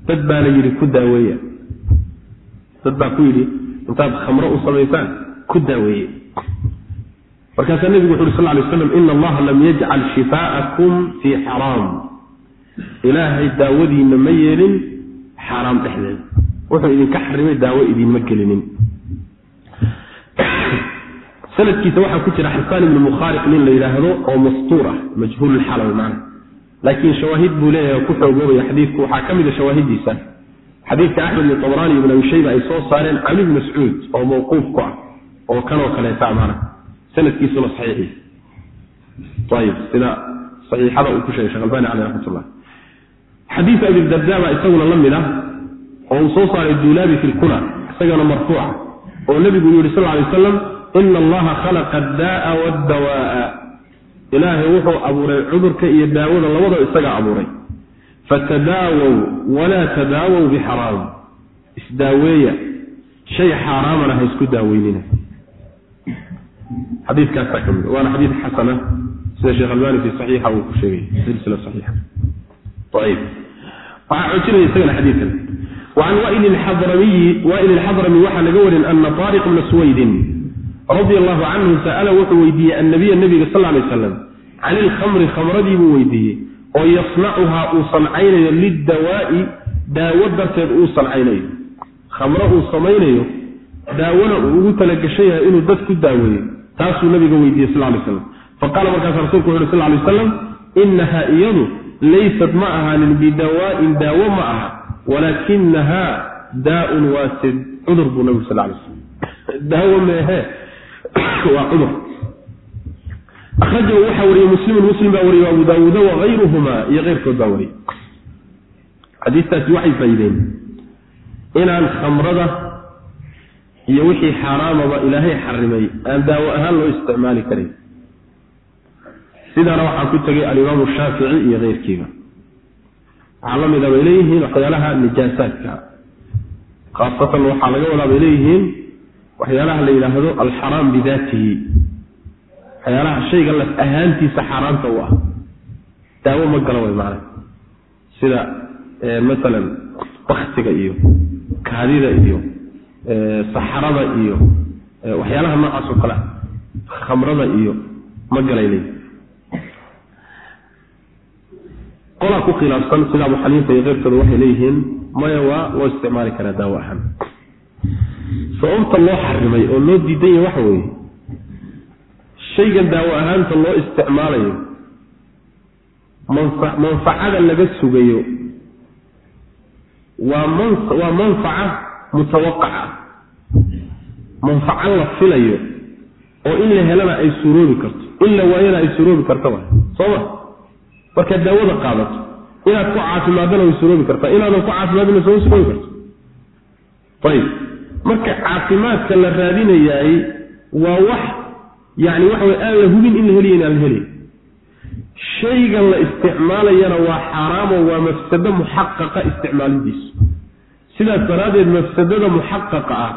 Dad baana yidhi ku daaweeya. Dad baa ku yidhi intaad khamro u samaysaan ku daaweeye markaasaa nebigu wuxu uhi sal lay slam ina allaha lam yajcal shifaa'akum fii xaraam. Ilaahay daawadiina ma yeelin xaaraam dhexdeeda wuxuu idinka xarimay daawo idinma gelinin. Sanadkiisa waxaa ku jira xasaan ibnu mukhaariq nin la yidhaahdo oo mastuur ah majhuululxalaw macna. Laakiin shawaahid buu leeyahay ku xoogoobaya xadiidku. Waxaa ka mid a shawaahidiisa. Xadiidka axmed iyo tabraani ibn abi shayba ay soo saareen can ibni mascuud oo mawquuf ku ah oo kanoo kaleeta maana sanadkiisuna saxiixi. Ayib sida saxiixada uu ku sheegay shekh albani caleyh raxmatullah xadiid abi darda baa isaguna la mid ah oo uu soo saaray duulaabi fi lkuna isagana marfuuca oo nebigu yihi sal lay aslam ina allaha khalaqa addaaa waddawaa'a. Ilaahay wuxuu abuuray cudurka iyo daawada labadaba isagaa abuuray. Fatadaawow walaa tadaawow bixaraam. Isdaaweeya shay xaaraamana ha isku daaweynina. Xadiikaasaa ka mid waana xadiid xasana sida sheekh albani fi saxiixa uu ku sheegay silsila saxiixa. Ayib waxaa xoojinaya isagana xadiidkan wacan wail ilxadrami waxaa laga warin ana taariq bna suwaydin radia allahu canhu sa'ala wuxuu weydiiyey annabiya nabiga sal lay slam can ilkhamri khamradii buu weydiiyey oo yasnacuhaa uu sancaynayo lidawaa'i daawo darteed uu sancaynayo khamro uu samaynayo daawona uu ugu talagashan yahay inuu dad ku daaweeyo taasuu nabiga weydiiyey sal lay slam faqala markaas rasulku wuxu uhi sal lay aslam inaha iyadu laysat ma ahaanin bidawaa'in daawo ma aha walaakinaha daaun waasid cudur buu nabigu sal lay slam daawo meehe waa cudur. Akhrajahu waxaa wariyey muslimun muslim baa wariyey abu daawuuda waayruhuma iyo keyrkood baa wariyey. Xadiistaasi waxay faa'iideen. Inaan khamrada iyo wixii xaaraamaba ilaahay xarimay aan daawo ahaan loo isticmaali karin. Sidaana waxaa ku tegay alimaamu shaafici iyo keyrkiiba waxaa la mida bay leeyihiin waxyaalaha nijaasaadka. Khaasatan waxaa laga wadaa bay leeyihiin waxyaalaha la yidhaahdo alxaraam bidaatihi. Waxyaalaha shayga laf ahaantiisa xaaraanta u ah. Daawo ma gala way macana sida masalan baktiga iyo kaadida iyo saxarada iyo waxyaalaha noocaas oo kale khamrada iyo ma galay leeyihi qolaa ku khilaafsan sida abu xaniifa iyo keyrkooda waxay leeyihiin maya waa loo isticmaali karaa daawo ahaan. Sababta loo xarimay oo loo diidan yahay waxa weeye shaygan daawo ahaanta loo isticmaalayo manfa manfacada laga sugayo waa man waa manfaca mutawaqaca manfaco la filayo oo in la helana ay suroobi karto in la waayana ay suroobi kartaba sooma markaad daawada qaadato inaad ku caafimaadana way suroobi kartaa inaadan ku caafimaadina soo suroobi karto ayib marka caafimaadka la raadinayaay waa wax yani waxa way aan la hubin in la heliya in aan la helay shaygan la isticmaalayana waa xaaraamo waa mafsado muxaqaqa isticmaalidiisu sidaas daraaddeed mafsadada muxaqaqa ah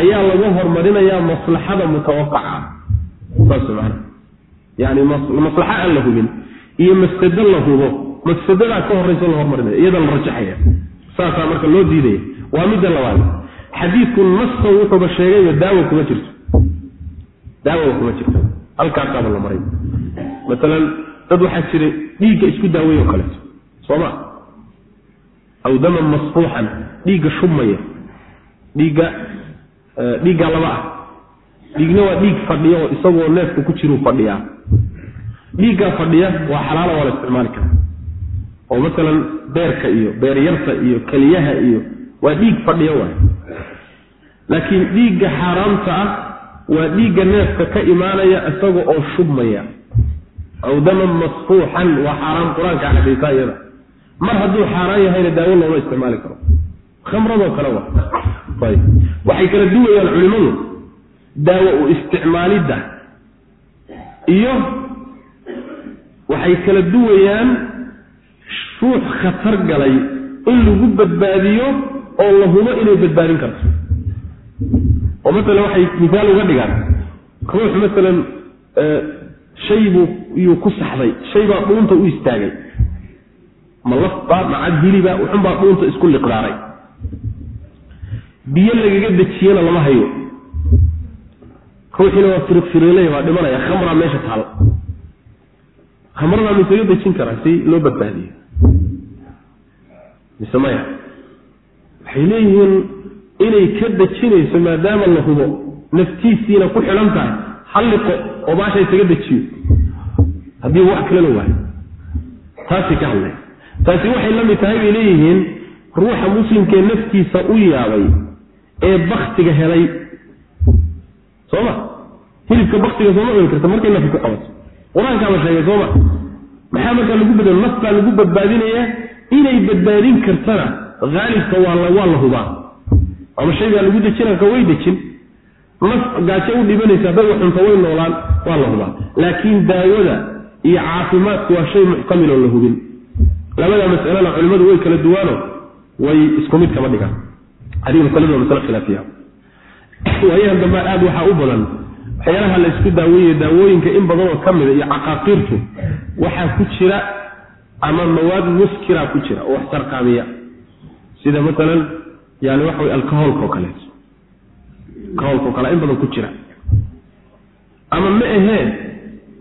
ayaa lagu horumarinayaa maslaxada mutawaqaca. Saas maana yani maslaxo aan la hubin iyo mafsado la hubo mafsadadaa ka horraysa la horumarinaya iyada la rajaxaya. Saasaa marka loo diidaya. Waa midda labaad. Xadiidku nasan wuxuuba sheegayo daawo kuma jirto. Daawo kuma jirto. Halkaasaaba la maray. Maalan dad waxaa jira dhiigga isku daawey oo kaleeto sooma aw daman masfuuxan dhiigga shubmaya dhiigga dhiiggaa laba ah. Dhiigna waa dhiig fadhiya oo isagoo neefka ku jiruu fadhiyaa dhiiggaa fadhiya waa xalaala waa la isticmaali kara. Oo masalan beerka iyo beeryarta iyo keliyaha iyo waa dhiig fadhiya waay. Laakiin dhiigga xaaraamta ah waa dhiigga neefka ka imaanaya isaga oo shubmaya. Aw daman masfuuxan waa xaaraan qur'aanka cadaysaa iyada. Mar hadduu xaaraan yahayna daawo looma isticmaali karo. Khamradoo kale wa ayb. Waxay kala duwayaan culimmadu daawo u isticmaalidda iyo waxay kala duwayaan ruux khatar galay in lagu badbaadiyo oo la hubo inay badbaadin karto. Oo masalan waxay misaal uga dhigaan. Ruux masalan shay buu iyuu ku saxday. Shay baa dhuunta u istaagay. Ma lafbaa macad hiliba wuxunbaa dhuunta isku liqdaaray biyo lagaga dejiyena lama hayo. Ruuxiina waa firiqfiriiley waa dhimanaya khamraa meesha taal khamradaa misaga dejin karaa si loo badbaadiyo mise maya waxay leeyihiin inay ka dejinayso maadaama la hubo naftiisiina ku xidhan tahay halliqo oo baasha isaga dejiyo. Haddii wax kalena waayo taasay ka hadlay. Taasi waxay la mid tahay bay leeyihiin ruuxa muslimkee naftiisa u yaabay ee baktiga helay. Soma hilibka baktiga sooma cuni karta markay nafi ku qabato qur'aankaaba sheegay sooma maxaa markaa lagu bad naf baa lagu badbaadinayaa? Inay badbaadin kartana haalibka waa la hubaa. Ama shaygaa lagu dejinaka way dejin. Naf gaajo u dhibanaysa hadday waxunta way noolaan waa la hubaa. Laakiin daawada iyo caafimaadku waa shay muxtamil oo la hubin. Labada masalena culimmadu way kala duwaano way isku mid kama dhigaan. Adiga masaladu waa masale khilaafiya. Waayahan dambe aada waxaa u badan waxyaalaha la isku daaweeye daawooyinka in badan oo ka mida iyo caqaaqiirtu waxaa ku jira ama mawaad muskira ku jira oo wax sarqaamiya sida maalan yani waxa way alcoholka oo kaleeto alcoholka oo kale in badan ku jira. Ama ma ahee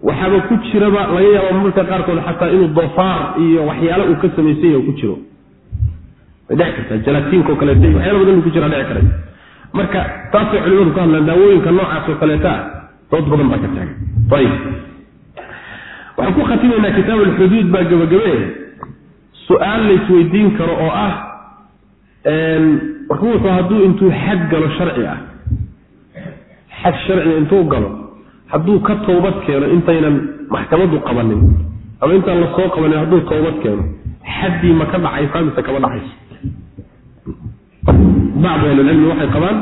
waxaaba ku jiraba laga yaaba marka qaarkood xataa inuu doofaar iyo waxyaale uu ka samaysan yahay ku jiro. Way dhici kartaa? Jalatiinka oo kaleeto iyo waxyaala badan ku jira dhici karay marka taasay culimadu ka hadlaan daawooyinka noocaas oo kaleeta ah dood badan baa ka taagan. Ayib waxaan ku khatimaynaa kitaab alxuduud baa gabagabe su'aal laysweydiin karo oo ah ruuxu hadduu intuu xad galo sharci ah xad sharciga intuu galo hadduu ka toobad keeno intaynan maxkamadu qabanin ama intaan la soo qabanin hadduu toobad keeno xaddii ma ka dhacaysaa mise kama dhacayso bacdu ahlilcilmi waxay qabaan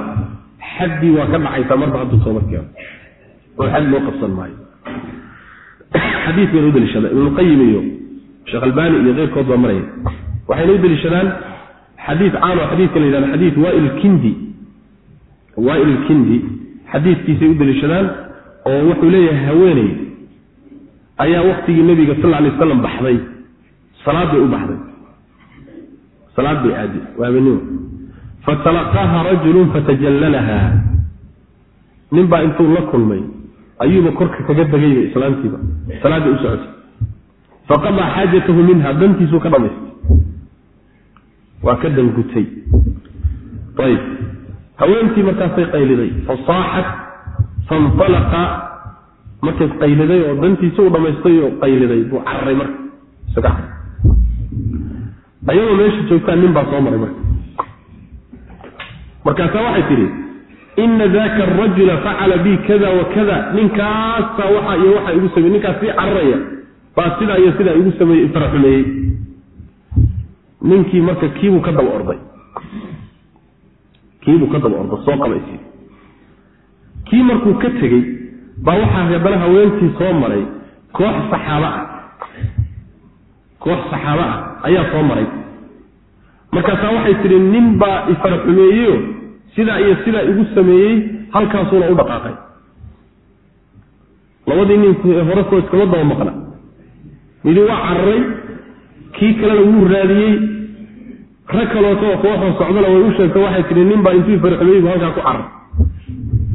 xaddii waa ka dhacaysaa marba hadduu toobad keeno oo xad loo qabsan maayo xadiis bayna u daliishadaan ibnuqayim iyo sheekh albani iyo keyrkood baa maraya waxayna u daliishadaan xadiis caano xadiiska la yidhahdo xadiis waail kindi waail kindi xadiiskiisay u daliishadaan oo wuxuu leeyahay haweeney ayaa waktigii nabiga sal alay wasalam baxday salaad bay u baxday salaad bay aadi waabenimo fatalaqaaha rajulun fatajallalaha. Nin baa intuu la kulmay ayuuba korka kaga degayba islaantiiba salaadday u socotay. Faqadaa xaajatahu minha dantiisuu ka dhamaystay. Waa ka dangutay. Ayib. Haweentii markaasay qayliday fasaaxat fanalaqa markay qayliday oo dantiisa u dhamaystay oo qayliday buu cararay marka. Ayagoo meesha joogtaan nin baa soo maray marka markaasaa waxay tidhi ina daka arajula facala bi kada wa kada. Ninkaasa waxa iyo waxa igu samey ninkaas sii cararaya baa sidaa iyo sidaa igu sameeyey faraxumeeyey. Ninkii marka kiibuu ka daba orday. Kiibuu ka daba orday soo qabaysi. Kii markuu ka tegey baa waxaa haddana haweentii soo maray koox saxaaba ah. Koox saxaaba ah ayaa soo maray markaasaa waxay tidhi nin baa ifaraxumeeyeyo sidaa iyo sidaa igu sameeyey halkaasuuna u dhaqaaqay labadii nin hore koo iskama daba maqna. Midi waa cararay kii kalena wuu raadiyey. Rag kalootoo kooxoo socdana way u sheegta waxay tidhi nin baa intuu ifaraxumeeyey bu halkaa ku carar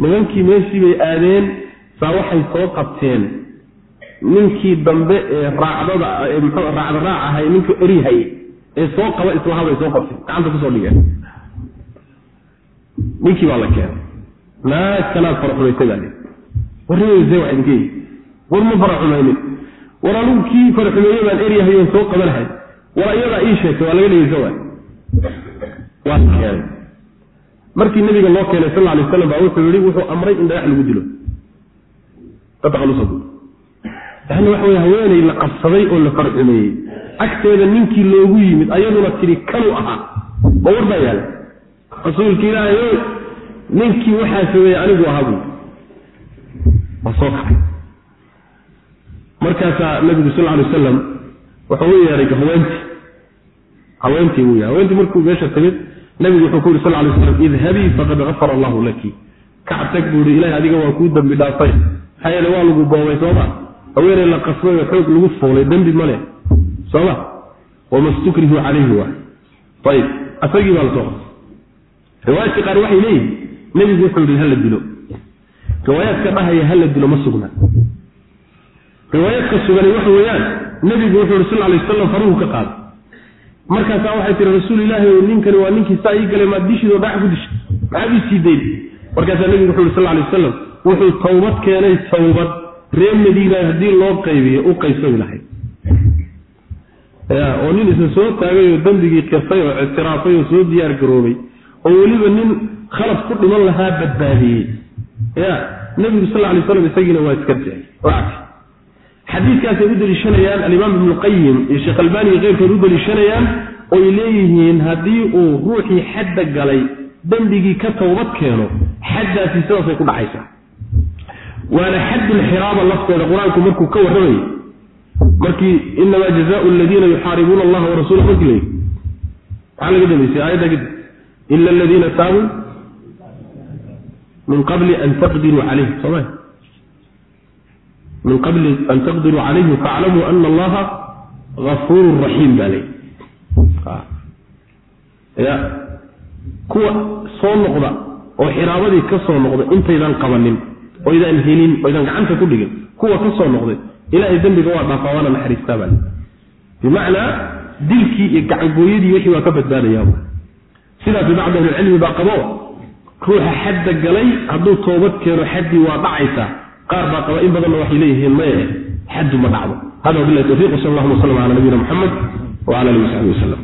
nimankii meeshii bay aadeen saa waxay soo qabteen. Ninkii dambe ee raacdada mxu raacda raac ahay ninkii eryahay ee soo qaba islahabay soo qabteen gacanta ku soo dhigeen ninkii baa la keenay. Naag kanaad faraxumaysay baa waa idinka yihi war ma faraxumaynin war anigu kii faraxumeeye baan eryahay oon soo qabanahay war iyadaa ii sheegtay waa laga dhegeysa waay waa la keenay. Markii nabiga loo keenay sal alay waslam baa wuxuu yihi wuxuu amray in dhagax lagu dilo. Yani waxa wey haweeney la qabsaday oo la farxumeeyey agteeda ninkii loogu yimid ayaduna tidhi kanuu ahaa. Ma war baa yaalla rasuulka ilaahay o ninkii waxaa sameeyey anigu ahaa buy waa soo kacay. Markaasaa nabigu sal alay wasalam wuxuu u yeeray haweentii. Haweentii buu yeeray haweentii markuu meesha timid nabigu wuxuu ku yuri sal lay slam idhabii faqad gafara allahu laki. Kac tag buu ihi ilahi adiga waa kuu dembi dhaafay. Maxaa yeele waa lagu boobay sooma haweeney la qasbay oo xoog lagu fuulay dembi male sooma wama stukrihu calayhi waa ayib asagii baa la soo qasay riwaayaadka qaar waxay leeyihiin nebigu wuxuu yihi hala dilo. Riwaayaadka dhahaya hala dilo ma sugna riwaayaadka sugani waxa weeyaan nebigu wuxuu yihi sal lay wasalam faruhu ka qaada markaasaa waxay tihi rasuul ilaahi ninkani waa ninkii saa ii galay maad dishido dhac ku dishay? Maxaad ii sii dayn markaasaa nebigu wuxu uri sal lay wasalam wuxuu tawbad keenay tawbad reer madiina haddii loo qaybiyo u qaybsami lahayd oo nin isa soo taagay oo dembigii qirtay oo ictiraafay oo soo diyaar garoobay oo weliba nin khalad ku dhiman lahaa badbaadiyey. Ya nebigu sal lay slam isagiina waa iska dicay xadiikaasay u daliishanayaan alimaam ibnu qayim iyo sheekh albani iyo keyrkood u daliishanayaan oy leeyihiin haddii uu ruuxii xadda galay dembigii ka towbad keeno xaddaasi sidaasay ku dhacaysaa. Waana xaddulxiraaba lafteeda qur'aanku markuu ka warramayay markii inamaa jazaau aladiina yuxaaribuuna allaha warasuula markii layidhi maxaa laga dambeysay aayadda kadib ila aladiina taabuu min qabli an taqdiruu calayh soma min qabli an taqdiruu calayhi faaclamuu ana allaha afuurun raxiim baa ley ya kuwa soo noqda oo xiraabadii ka soo noqda intaydan qabanin oydaan helin oydaan gacanta ku dhigin kuwa ka soo noqday ilahay dembiga waa dhaafaa waana naxariistaa baa bimacnaa dilkii iyo gacangooyadii wixii waa ka badbaadayaa sidaas bacd ahlicilmi baa qabo ruuxa xadda galay hadduu toobad keeno xaddii waa dhacaysaa qaar baa qaba in badanna waxay leeyihiin maye xaddu ma dhacdo. Hada wabilahi tawfiq sal allahuma w slm cala nabiyina muxamed wcala alihi wasaxbi waslem